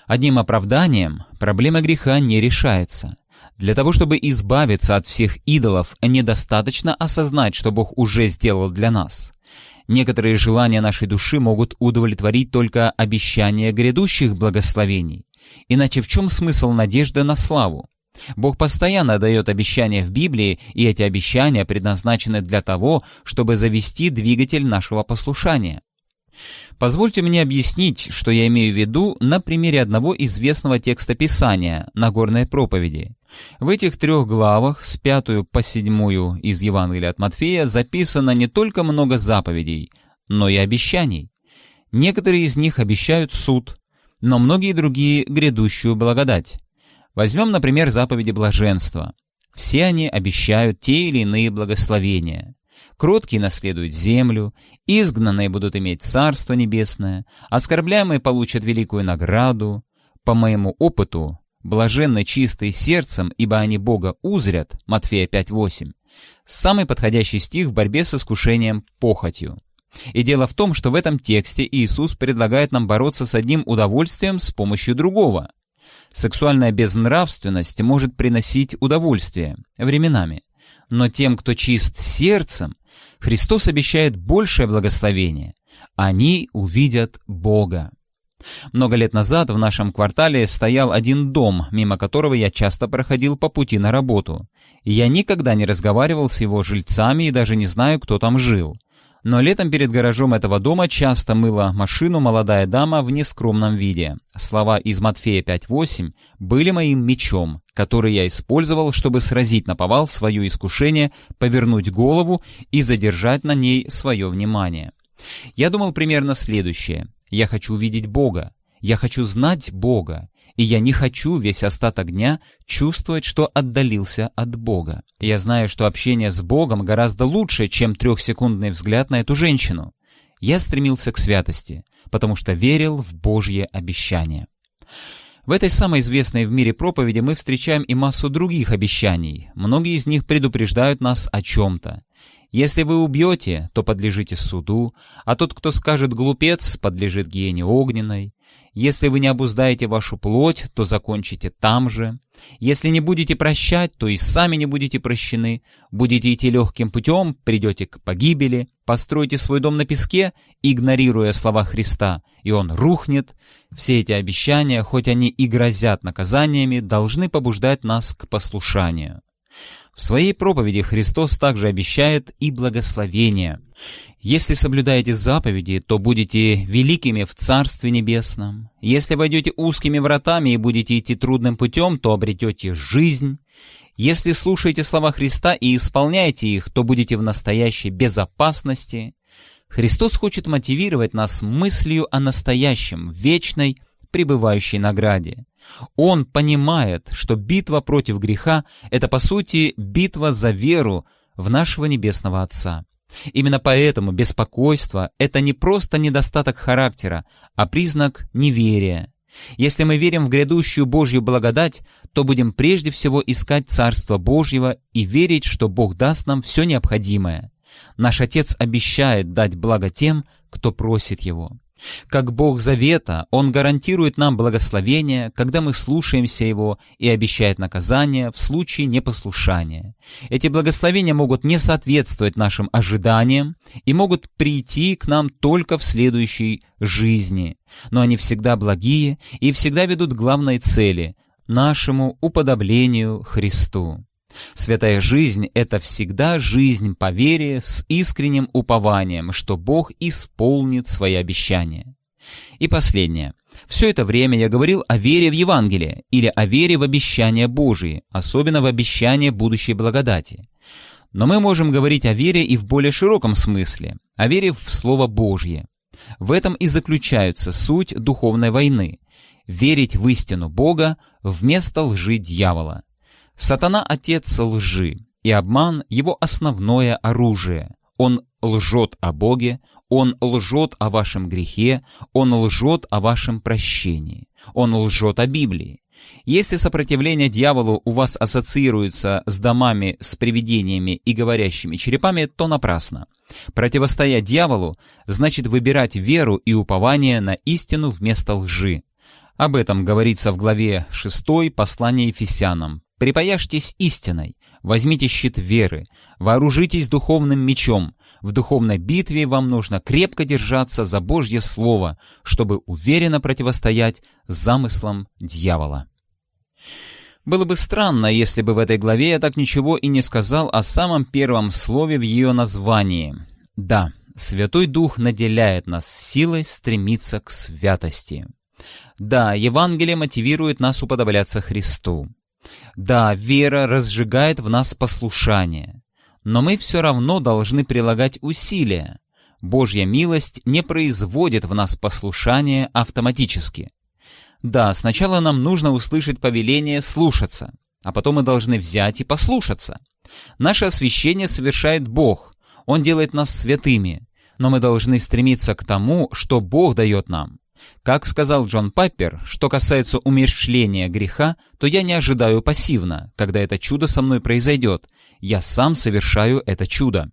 Одним оправданием проблема греха не решается. Для того, чтобы избавиться от всех идолов, недостаточно осознать, что Бог уже сделал для нас. Некоторые желания нашей души могут удовлетворить только обещания грядущих благословений. Иначе в чем смысл надежды на славу? Бог постоянно дает обещания в Библии, и эти обещания предназначены для того, чтобы завести двигатель нашего послушания. Позвольте мне объяснить, что я имею в виду на примере одного известного текста Писания, Нагорной проповеди. В этих трех главах, с пятую по седьмую из Евангелия от Матфея, записано не только много заповедей, но и обещаний. Некоторые из них обещают суд, но многие другие — грядущую благодать. Возьмем, например, заповеди блаженства. Все они обещают те или иные благословения. Кроткие наследуют землю, изгнанные будут иметь Царство Небесное, оскорбляемые получат великую награду. По моему опыту, блаженны чистые сердцем, ибо они Бога узрят, Матфея 5.8, самый подходящий стих в борьбе с искушением похотью. И дело в том, что в этом тексте Иисус предлагает нам бороться с одним удовольствием с помощью другого. Сексуальная безнравственность может приносить удовольствие временами, но тем, кто чист сердцем, Христос обещает большее благословение. Они увидят Бога. Много лет назад в нашем квартале стоял один дом, мимо которого я часто проходил по пути на работу. Я никогда не разговаривал с его жильцами и даже не знаю, кто там жил. Но летом перед гаражом этого дома часто мыла машину молодая дама в нескромном виде. Слова из Матфея 5.8 были моим мечом, который я использовал, чтобы сразить на повал свое искушение, повернуть голову и задержать на ней свое внимание. Я думал примерно следующее. Я хочу увидеть Бога. Я хочу знать Бога и я не хочу весь остаток дня чувствовать, что отдалился от Бога. Я знаю, что общение с Богом гораздо лучше, чем трехсекундный взгляд на эту женщину. Я стремился к святости, потому что верил в Божье обещание. В этой самой известной в мире проповеди мы встречаем и массу других обещаний. Многие из них предупреждают нас о чем-то. Если вы убьете, то подлежите суду, а тот, кто скажет «глупец», подлежит гиене огненной. Если вы не обуздаете вашу плоть, то закончите там же. Если не будете прощать, то и сами не будете прощены. Будете идти легким путем, придете к погибели. Постройте свой дом на песке, игнорируя слова Христа, и он рухнет. Все эти обещания, хоть они и грозят наказаниями, должны побуждать нас к послушанию. В своей проповеди Христос также обещает и благословение. Если соблюдаете заповеди, то будете великими в Царстве Небесном. Если войдете узкими вратами и будете идти трудным путем, то обретете жизнь. Если слушаете слова Христа и исполняете их, то будете в настоящей безопасности. Христос хочет мотивировать нас мыслью о настоящем, вечной, пребывающей награде. Он понимает, что битва против греха — это, по сути, битва за веру в нашего Небесного Отца. Именно поэтому беспокойство — это не просто недостаток характера, а признак неверия. Если мы верим в грядущую Божью благодать, то будем прежде всего искать Царство Божьего и верить, что Бог даст нам все необходимое. Наш Отец обещает дать благо тем, кто просит Его. Как Бог Завета, Он гарантирует нам благословение, когда мы слушаемся Его и обещает наказание в случае непослушания. Эти благословения могут не соответствовать нашим ожиданиям и могут прийти к нам только в следующей жизни, но они всегда благие и всегда ведут к главной цели — нашему уподоблению Христу. Святая жизнь — это всегда жизнь по вере с искренним упованием, что Бог исполнит свои обещания. И последнее. Все это время я говорил о вере в Евангелие или о вере в обещания Божии, особенно в обещание будущей благодати. Но мы можем говорить о вере и в более широком смысле, о вере в Слово Божье. В этом и заключается суть духовной войны — верить в истину Бога вместо лжи дьявола. Сатана — отец лжи, и обман — его основное оружие. Он лжет о Боге, он лжет о вашем грехе, он лжет о вашем прощении, он лжет о Библии. Если сопротивление дьяволу у вас ассоциируется с домами, с привидениями и говорящими черепами, то напрасно. Противостоять дьяволу значит выбирать веру и упование на истину вместо лжи. Об этом говорится в главе 6 послания Ефесянам, Припаяшьтесь истиной, возьмите щит веры, вооружитесь духовным мечом. В духовной битве вам нужно крепко держаться за Божье Слово, чтобы уверенно противостоять замыслам дьявола. Было бы странно, если бы в этой главе я так ничего и не сказал о самом первом слове в ее названии. Да, Святой Дух наделяет нас силой стремиться к святости. Да, Евангелие мотивирует нас уподобляться Христу. Да, вера разжигает в нас послушание, но мы все равно должны прилагать усилия. Божья милость не производит в нас послушание автоматически. Да, сначала нам нужно услышать повеление слушаться, а потом мы должны взять и послушаться. Наше освящение совершает Бог, Он делает нас святыми, но мы должны стремиться к тому, что Бог дает нам. Как сказал Джон Паппер, что касается умерщвления греха, то я не ожидаю пассивно, когда это чудо со мной произойдет. Я сам совершаю это чудо.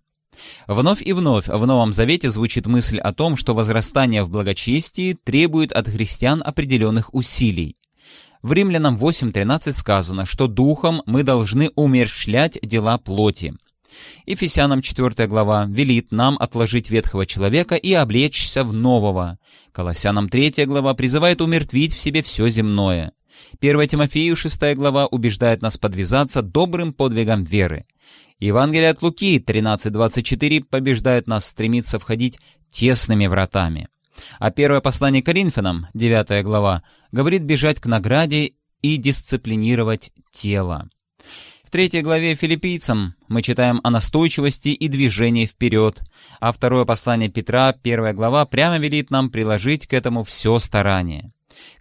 Вновь и вновь в Новом Завете звучит мысль о том, что возрастание в благочестии требует от христиан определенных усилий. В Римлянам 8.13 сказано, что духом мы должны умерщвлять дела плоти. Ефесянам 4 глава велит нам отложить ветхого человека и облечься в нового. Колоссянам 3 глава призывает умертвить в себе все земное. 1 Тимофею 6 глава убеждает нас подвязаться добрым подвигом веры. Евангелие от Луки 13.24 побеждает нас стремиться входить тесными вратами. А первое послание Коринфянам, 9 глава, говорит бежать к награде и дисциплинировать тело третьей главе филиппийцам мы читаем о настойчивости и движении вперед, а второе послание Петра, первая глава, прямо велит нам приложить к этому все старание.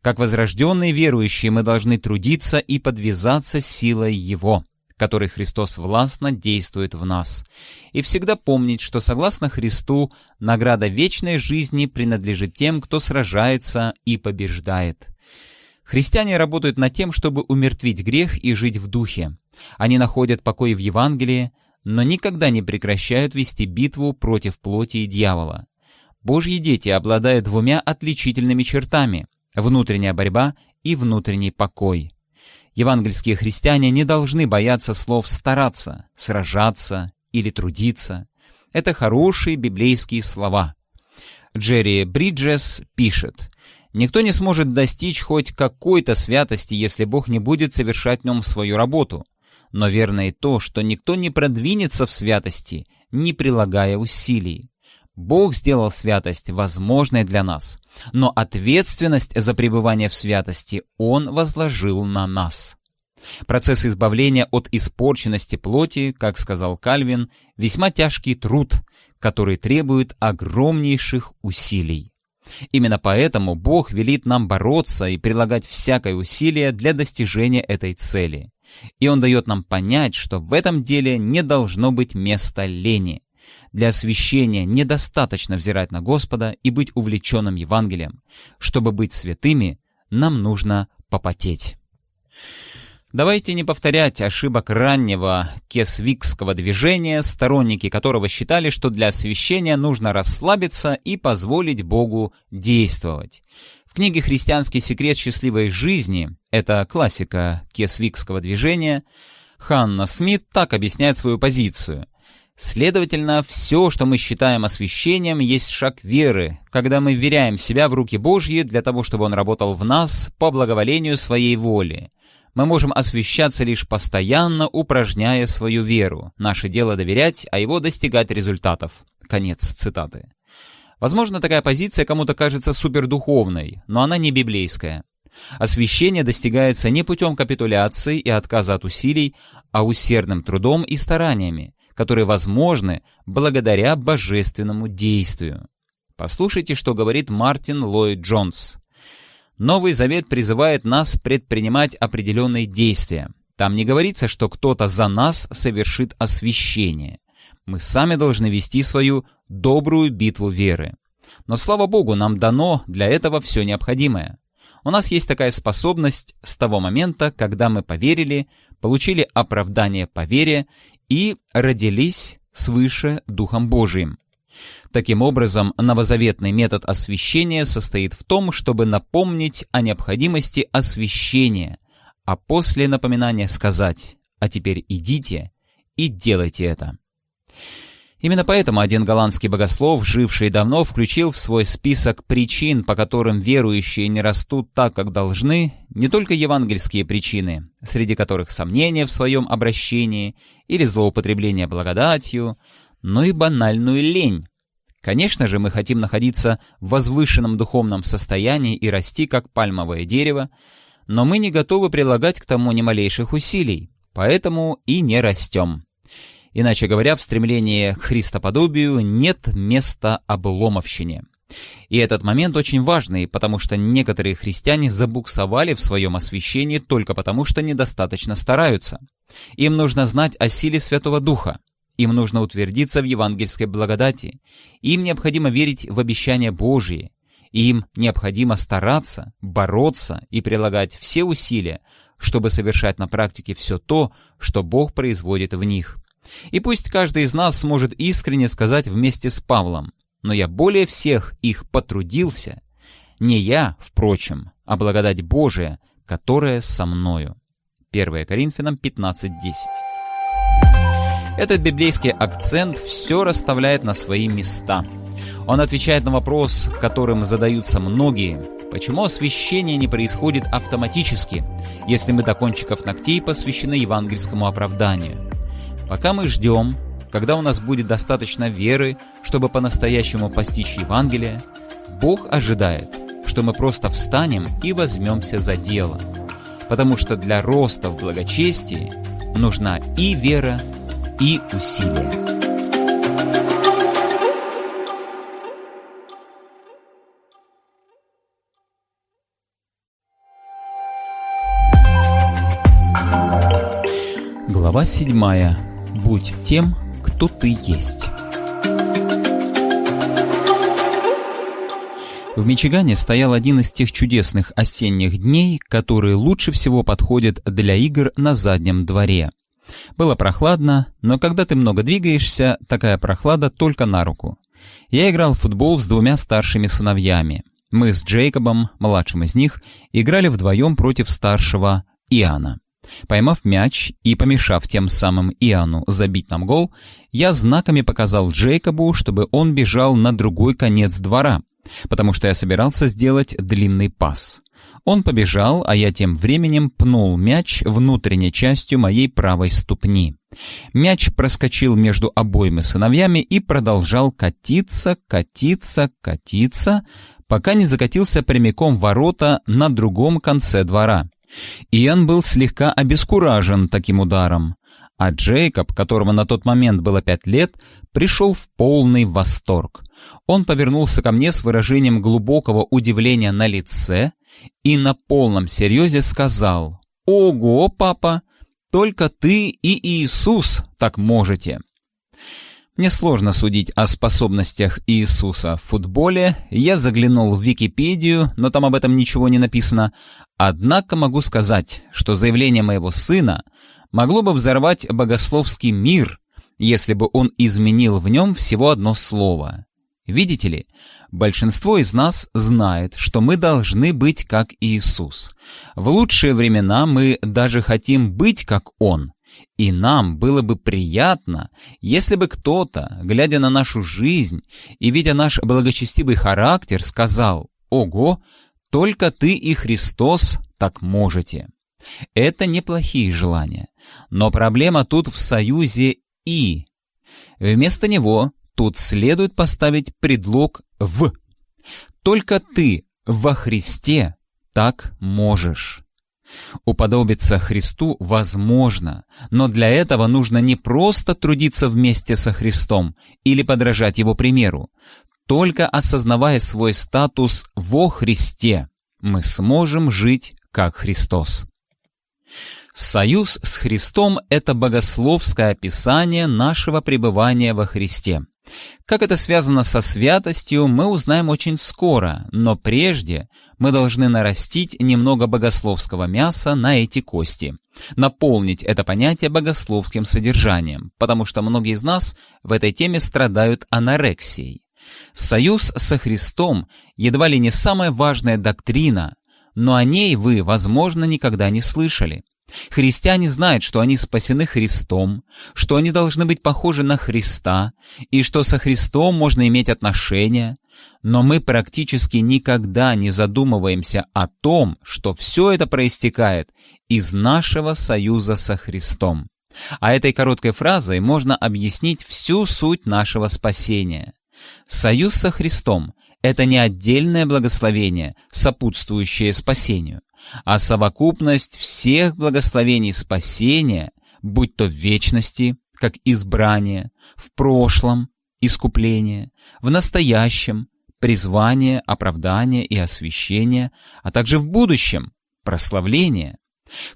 Как возрожденные верующие мы должны трудиться и подвязаться силой Его, которой Христос властно действует в нас, и всегда помнить, что согласно Христу награда вечной жизни принадлежит тем, кто сражается и побеждает. Христиане работают над тем, чтобы умертвить грех и жить в духе. Они находят покой в Евангелии, но никогда не прекращают вести битву против плоти и дьявола. Божьи дети обладают двумя отличительными чертами – внутренняя борьба и внутренний покой. Евангельские христиане не должны бояться слов «стараться», «сражаться» или «трудиться». Это хорошие библейские слова. Джерри Бриджес пишет, «Никто не сможет достичь хоть какой-то святости, если Бог не будет совершать в нем свою работу. Но верно и то, что никто не продвинется в святости, не прилагая усилий. Бог сделал святость возможной для нас, но ответственность за пребывание в святости Он возложил на нас. Процесс избавления от испорченности плоти, как сказал Кальвин, весьма тяжкий труд, который требует огромнейших усилий. Именно поэтому Бог велит нам бороться и прилагать всякое усилие для достижения этой цели. И Он дает нам понять, что в этом деле не должно быть места лени. Для освящения недостаточно взирать на Господа и быть увлеченным Евангелием. Чтобы быть святыми, нам нужно попотеть. Давайте не повторять ошибок раннего кесвикского движения, сторонники которого считали, что для освящения нужно расслабиться и позволить Богу действовать. В книге «Христианский секрет счастливой жизни» — это классика кесвикского движения, Ханна Смит так объясняет свою позицию. Следовательно, все, что мы считаем освящением, есть шаг веры, когда мы вверяем себя в руки Божьи для того, чтобы Он работал в нас по благоволению своей воли мы можем освещаться лишь постоянно упражняя свою веру. Наше дело доверять, а его достигать результатов. Конец цитаты. Возможно, такая позиция кому-то кажется супердуховной, но она не библейская. Освящение достигается не путем капитуляции и отказа от усилий, а усердным трудом и стараниями, которые возможны благодаря божественному действию. Послушайте, что говорит Мартин Ллойд Джонс. Новый Завет призывает нас предпринимать определенные действия. Там не говорится, что кто-то за нас совершит освящение. Мы сами должны вести свою добрую битву веры. Но, слава Богу, нам дано для этого все необходимое. У нас есть такая способность с того момента, когда мы поверили, получили оправдание по вере и родились свыше Духом Божиим. Таким образом, новозаветный метод освящения состоит в том, чтобы напомнить о необходимости освящения, а после напоминания сказать «А теперь идите и делайте это». Именно поэтому один голландский богослов, живший давно, включил в свой список причин, по которым верующие не растут так, как должны, не только евангельские причины, среди которых сомнения в своем обращении или злоупотребление благодатью, но и банальную лень, Конечно же, мы хотим находиться в возвышенном духовном состоянии и расти, как пальмовое дерево, но мы не готовы прилагать к тому ни малейших усилий, поэтому и не растем. Иначе говоря, в стремлении к христоподобию нет места обломовщине. И этот момент очень важный, потому что некоторые христиане забуксовали в своем освящении только потому, что недостаточно стараются. Им нужно знать о силе Святого Духа. Им нужно утвердиться в евангельской благодати. Им необходимо верить в обещания Божьи. Им необходимо стараться, бороться и прилагать все усилия, чтобы совершать на практике все то, что Бог производит в них. И пусть каждый из нас сможет искренне сказать вместе с Павлом, «Но я более всех их потрудился, не я, впрочем, а благодать Божия, которая со мною». 1 Коринфянам 15.10 этот библейский акцент все расставляет на свои места. Он отвечает на вопрос, которым задаются многие. Почему освящение не происходит автоматически, если мы до кончиков ногтей посвящены евангельскому оправданию? Пока мы ждем, когда у нас будет достаточно веры, чтобы по-настоящему постичь Евангелие, Бог ожидает, что мы просто встанем и возьмемся за дело. Потому что для роста в благочестии нужна и вера, и усилия. Глава седьмая. Будь тем, кто ты есть. В Мичигане стоял один из тех чудесных осенних дней, которые лучше всего подходят для игр на заднем дворе. Было прохладно, но когда ты много двигаешься, такая прохлада только на руку. Я играл в футбол с двумя старшими сыновьями. Мы с Джейкобом, младшим из них, играли вдвоем против старшего Иоанна. Поймав мяч и помешав тем самым Иоанну забить нам гол, я знаками показал Джейкобу, чтобы он бежал на другой конец двора, потому что я собирался сделать длинный пас. Он побежал, а я тем временем пнул мяч внутренней частью моей правой ступни. Мяч проскочил между обоими сыновьями и продолжал катиться, катиться, катиться, пока не закатился прямиком в ворота на другом конце двора. Иоанн был слегка обескуражен таким ударом, А Джейкоб, которому на тот момент было пять лет, пришел в полный восторг. Он повернулся ко мне с выражением глубокого удивления на лице и на полном серьезе сказал «Ого, папа, только ты и Иисус так можете». Мне сложно судить о способностях Иисуса в футболе, я заглянул в Википедию, но там об этом ничего не написано, однако могу сказать, что заявление моего сына могло бы взорвать богословский мир, если бы он изменил в нем всего одно слово. Видите ли, большинство из нас знает, что мы должны быть как Иисус. В лучшие времена мы даже хотим быть как Он. И нам было бы приятно, если бы кто-то, глядя на нашу жизнь и видя наш благочестивый характер, сказал «Ого, только ты и Христос так можете». Это неплохие желания. Но проблема тут в союзе «и». Вместо него тут следует поставить предлог «в». Только ты во Христе так можешь. Уподобиться Христу возможно, но для этого нужно не просто трудиться вместе со Христом или подражать Его примеру. Только осознавая свой статус во Христе, мы сможем жить как Христос. Союз с Христом — это богословское описание нашего пребывания во Христе. Как это связано со святостью, мы узнаем очень скоро, но прежде мы должны нарастить немного богословского мяса на эти кости, наполнить это понятие богословским содержанием, потому что многие из нас в этой теме страдают анорексией. Союз со Христом едва ли не самая важная доктрина, но о ней вы, возможно, никогда не слышали. Христиане знают, что они спасены Христом, что они должны быть похожи на Христа, и что со Христом можно иметь отношения, но мы практически никогда не задумываемся о том, что все это проистекает из нашего союза со Христом. А этой короткой фразой можно объяснить всю суть нашего спасения. Союз со Христом — это не отдельное благословение, сопутствующее спасению а совокупность всех благословений спасения, будь то в вечности, как избрание, в прошлом, искупление, в настоящем, призвание, оправдание и освящение, а также в будущем, прославление.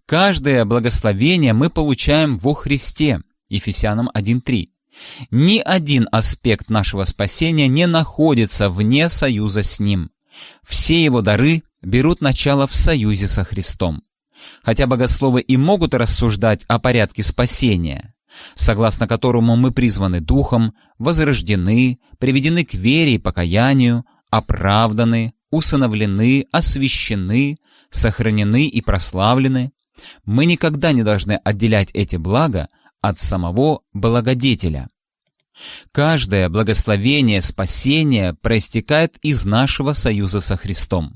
Каждое благословение мы получаем во Христе, Ефесянам 1.3. Ни один аспект нашего спасения не находится вне союза с Ним. Все его дары берут начало в союзе со Христом. Хотя богословы и могут рассуждать о порядке спасения, согласно которому мы призваны Духом, возрождены, приведены к вере и покаянию, оправданы, усыновлены, освящены, сохранены и прославлены, мы никогда не должны отделять эти блага от самого благодетеля. Каждое благословение спасения проистекает из нашего союза со Христом.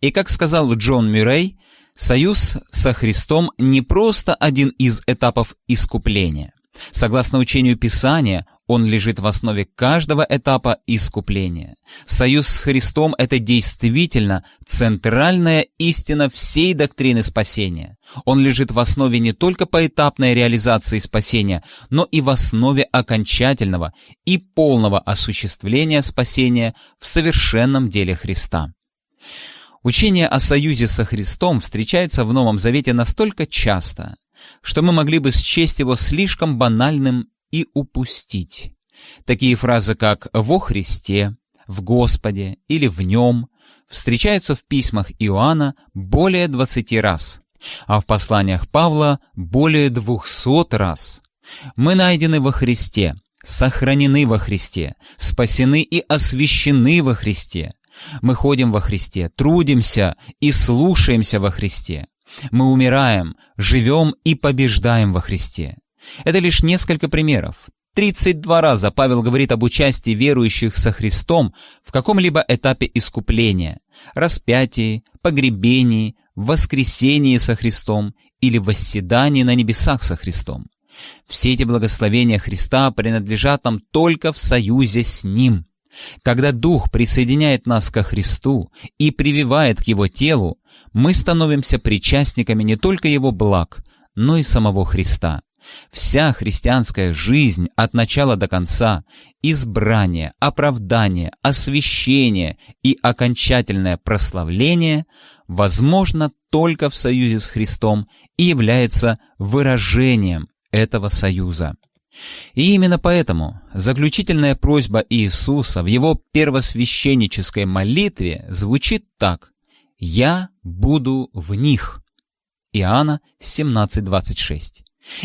И как сказал Джон Мюррей, союз со Христом не просто один из этапов искупления. Согласно учению Писания, он лежит в основе каждого этапа искупления. Союз с Христом — это действительно центральная истина всей доктрины спасения. Он лежит в основе не только поэтапной реализации спасения, но и в основе окончательного и полного осуществления спасения в совершенном деле Христа. Учение о союзе со Христом встречается в Новом Завете настолько часто, что мы могли бы счесть его слишком банальным и упустить. Такие фразы, как «во Христе», «в Господе» или «в Нем» встречаются в письмах Иоанна более 20 раз, а в посланиях Павла более 200 раз. Мы найдены во Христе, сохранены во Христе, спасены и освящены во Христе. Мы ходим во Христе, трудимся и слушаемся во Христе. Мы умираем, живем и побеждаем во Христе. Это лишь несколько примеров. 32 раза Павел говорит об участии верующих со Христом в каком-либо этапе искупления, распятии, погребении, воскресении со Христом или восседании на небесах со Христом. Все эти благословения Христа принадлежат нам только в союзе с Ним. Когда Дух присоединяет нас ко Христу и прививает к Его телу, мы становимся причастниками не только Его благ, но и самого Христа. Вся христианская жизнь от начала до конца, избрание, оправдание, освящение и окончательное прославление возможно только в союзе с Христом и является выражением этого союза. И именно поэтому заключительная просьба Иисуса в его первосвященнической молитве звучит так «Я буду в них». Иоанна 17:26.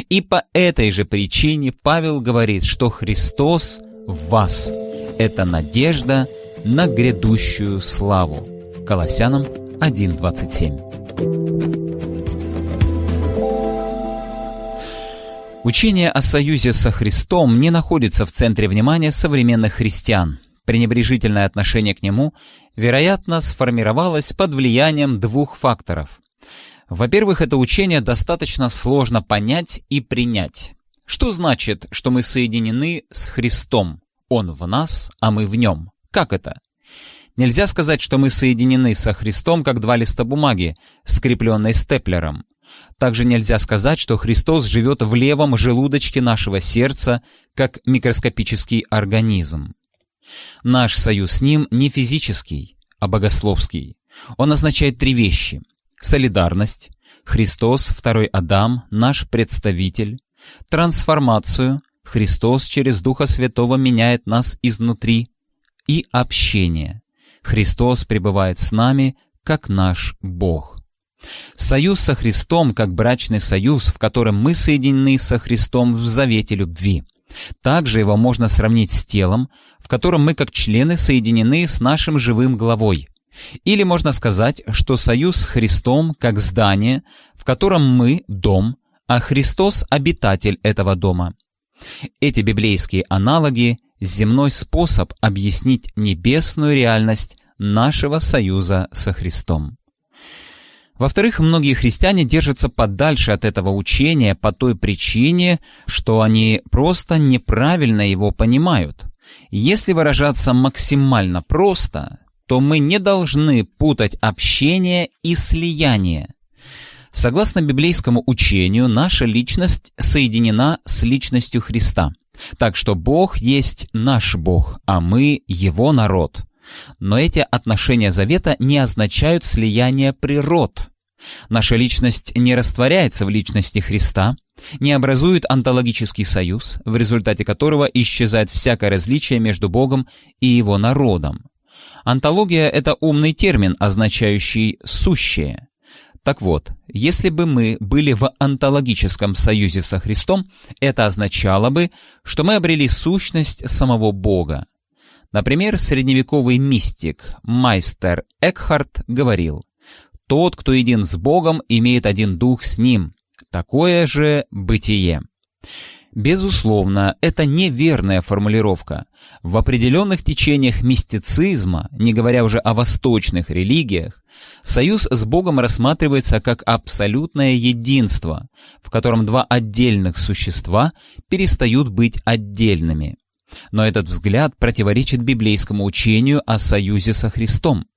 И по этой же причине Павел говорит, что Христос в вас – это надежда на грядущую славу. Колоссянам 1.27. Учение о союзе со Христом не находится в центре внимания современных христиан. Пренебрежительное отношение к нему, вероятно, сформировалось под влиянием двух факторов. Во-первых, это учение достаточно сложно понять и принять. Что значит, что мы соединены с Христом? Он в нас, а мы в нем. Как это? Нельзя сказать, что мы соединены со Христом, как два листа бумаги, скрепленные степлером. Также нельзя сказать, что Христос живет в левом желудочке нашего сердца, как микроскопический организм. Наш союз с Ним не физический, а богословский. Он означает три вещи. Солидарность, Христос, второй Адам, наш представитель, трансформацию, Христос через Духа Святого меняет нас изнутри, и общение. Христос пребывает с нами, как наш Бог. Союз со Христом, как брачный союз, в котором мы соединены со Христом в завете любви. Также его можно сравнить с телом, в котором мы как члены соединены с нашим живым главой. Или можно сказать, что союз с Христом как здание, в котором мы – дом, а Христос – обитатель этого дома. Эти библейские аналоги – земной способ объяснить небесную реальность нашего союза со Христом. Во-вторых, многие христиане держатся подальше от этого учения по той причине, что они просто неправильно его понимают. Если выражаться максимально просто, то мы не должны путать общение и слияние. Согласно библейскому учению, наша личность соединена с личностью Христа. Так что Бог есть наш Бог, а мы Его народ – но эти отношения завета не означают слияние природ. Наша личность не растворяется в личности Христа, не образует онтологический союз, в результате которого исчезает всякое различие между Богом и Его народом. Онтология — это умный термин, означающий «сущее». Так вот, если бы мы были в онтологическом союзе со Христом, это означало бы, что мы обрели сущность самого Бога. Например, средневековый мистик Майстер Экхарт говорил, «Тот, кто един с Богом, имеет один дух с Ним. Такое же бытие». Безусловно, это неверная формулировка. В определенных течениях мистицизма, не говоря уже о восточных религиях, союз с Богом рассматривается как абсолютное единство, в котором два отдельных существа перестают быть отдельными. Но этот взгляд противоречит библейскому учению о союзе со Христом.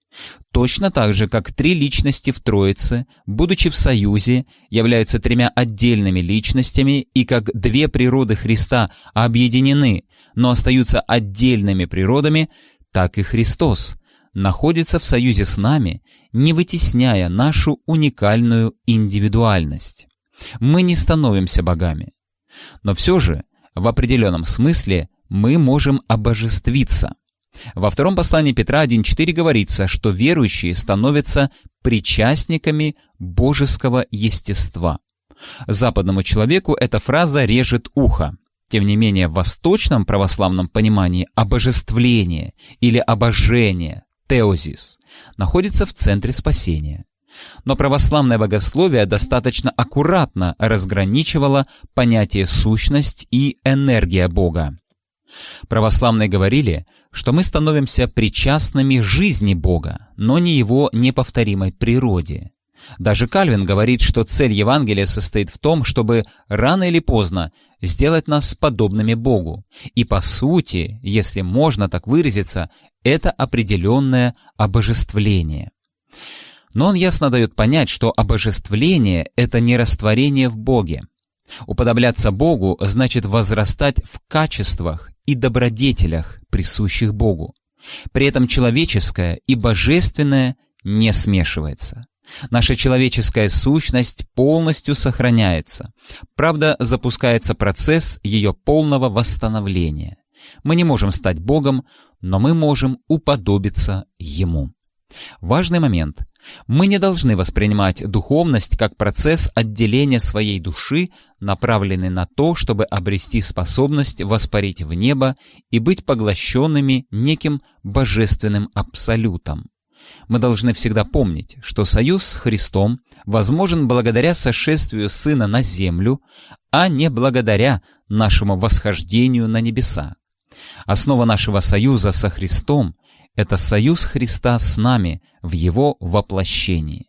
Точно так же, как три личности в Троице, будучи в союзе, являются тремя отдельными личностями, и как две природы Христа объединены, но остаются отдельными природами, так и Христос находится в союзе с нами, не вытесняя нашу уникальную индивидуальность. Мы не становимся богами. Но все же, в определенном смысле, мы можем обожествиться. Во втором послании Петра 1.4 говорится, что верующие становятся причастниками божеского естества. Западному человеку эта фраза режет ухо. Тем не менее, в восточном православном понимании обожествление или обожение, теозис, находится в центре спасения. Но православное богословие достаточно аккуратно разграничивало понятие сущность и энергия Бога. Православные говорили, что мы становимся причастными жизни Бога, но не Его неповторимой природе. Даже Кальвин говорит, что цель Евангелия состоит в том, чтобы рано или поздно сделать нас подобными Богу. И по сути, если можно так выразиться, это определенное обожествление. Но он ясно дает понять, что обожествление — это не растворение в Боге. Уподобляться Богу значит возрастать в качествах и добродетелях, присущих Богу. При этом человеческое и божественное не смешивается. Наша человеческая сущность полностью сохраняется. Правда, запускается процесс ее полного восстановления. Мы не можем стать Богом, но мы можем уподобиться Ему. Важный момент. Мы не должны воспринимать духовность как процесс отделения своей души, направленный на то, чтобы обрести способность воспарить в небо и быть поглощенными неким божественным абсолютом. Мы должны всегда помнить, что союз с Христом возможен благодаря сошествию Сына на землю, а не благодаря нашему восхождению на небеса. Основа нашего союза со Христом — это союз Христа с нами в Его воплощении.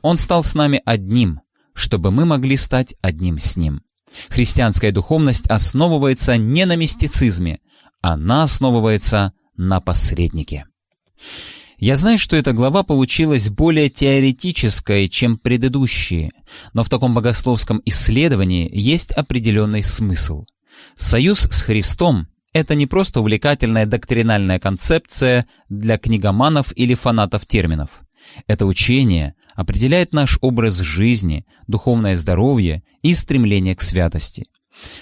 Он стал с нами одним, чтобы мы могли стать одним с Ним. Христианская духовность основывается не на мистицизме, она основывается на посреднике. Я знаю, что эта глава получилась более теоретической, чем предыдущие, но в таком богословском исследовании есть определенный смысл. Союз с Христом — это не просто увлекательная доктринальная концепция для книгоманов или фанатов терминов. Это учение определяет наш образ жизни, духовное здоровье и стремление к святости.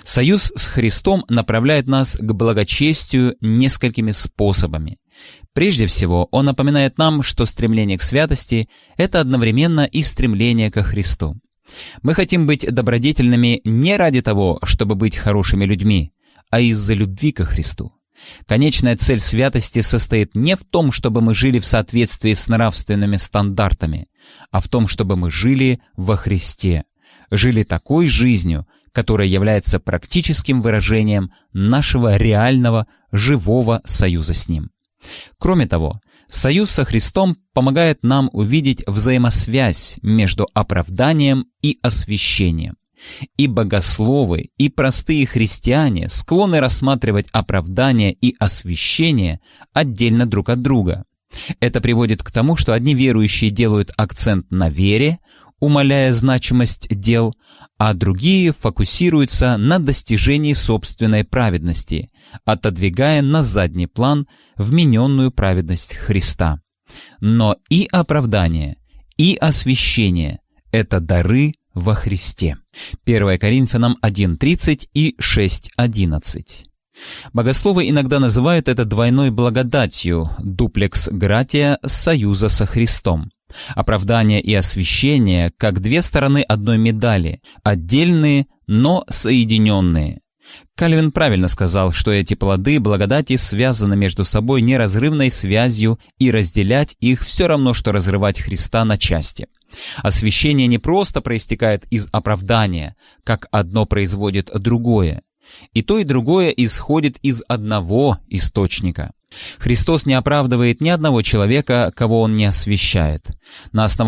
Союз с Христом направляет нас к благочестию несколькими способами. Прежде всего, он напоминает нам, что стремление к святости — это одновременно и стремление ко Христу. Мы хотим быть добродетельными не ради того, чтобы быть хорошими людьми, а из-за любви ко Христу. Конечная цель святости состоит не в том, чтобы мы жили в соответствии с нравственными стандартами, а в том, чтобы мы жили во Христе, жили такой жизнью, которая является практическим выражением нашего реального, живого союза с Ним. Кроме того, союз со Христом помогает нам увидеть взаимосвязь между оправданием и освящением. И богословы, и простые христиане склонны рассматривать оправдание и освящение отдельно друг от друга. Это приводит к тому, что одни верующие делают акцент на вере, умаляя значимость дел, а другие фокусируются на достижении собственной праведности, отодвигая на задний план вмененную праведность Христа. Но и оправдание, и освящение — это дары во Христе. 1 Коринфянам 1.30 и 6.11. Богословы иногда называют это двойной благодатью, дуплекс гратия союза со Христом. Оправдание и освящение как две стороны одной медали, отдельные, но соединенные. Кальвин правильно сказал, что эти плоды благодати связаны между собой неразрывной связью, и разделять их все равно, что разрывать Христа на части. Освящение не просто проистекает из оправдания, как одно производит другое. И то, и другое исходит из одного источника. Христос не оправдывает ни одного человека, кого Он не освящает. На основании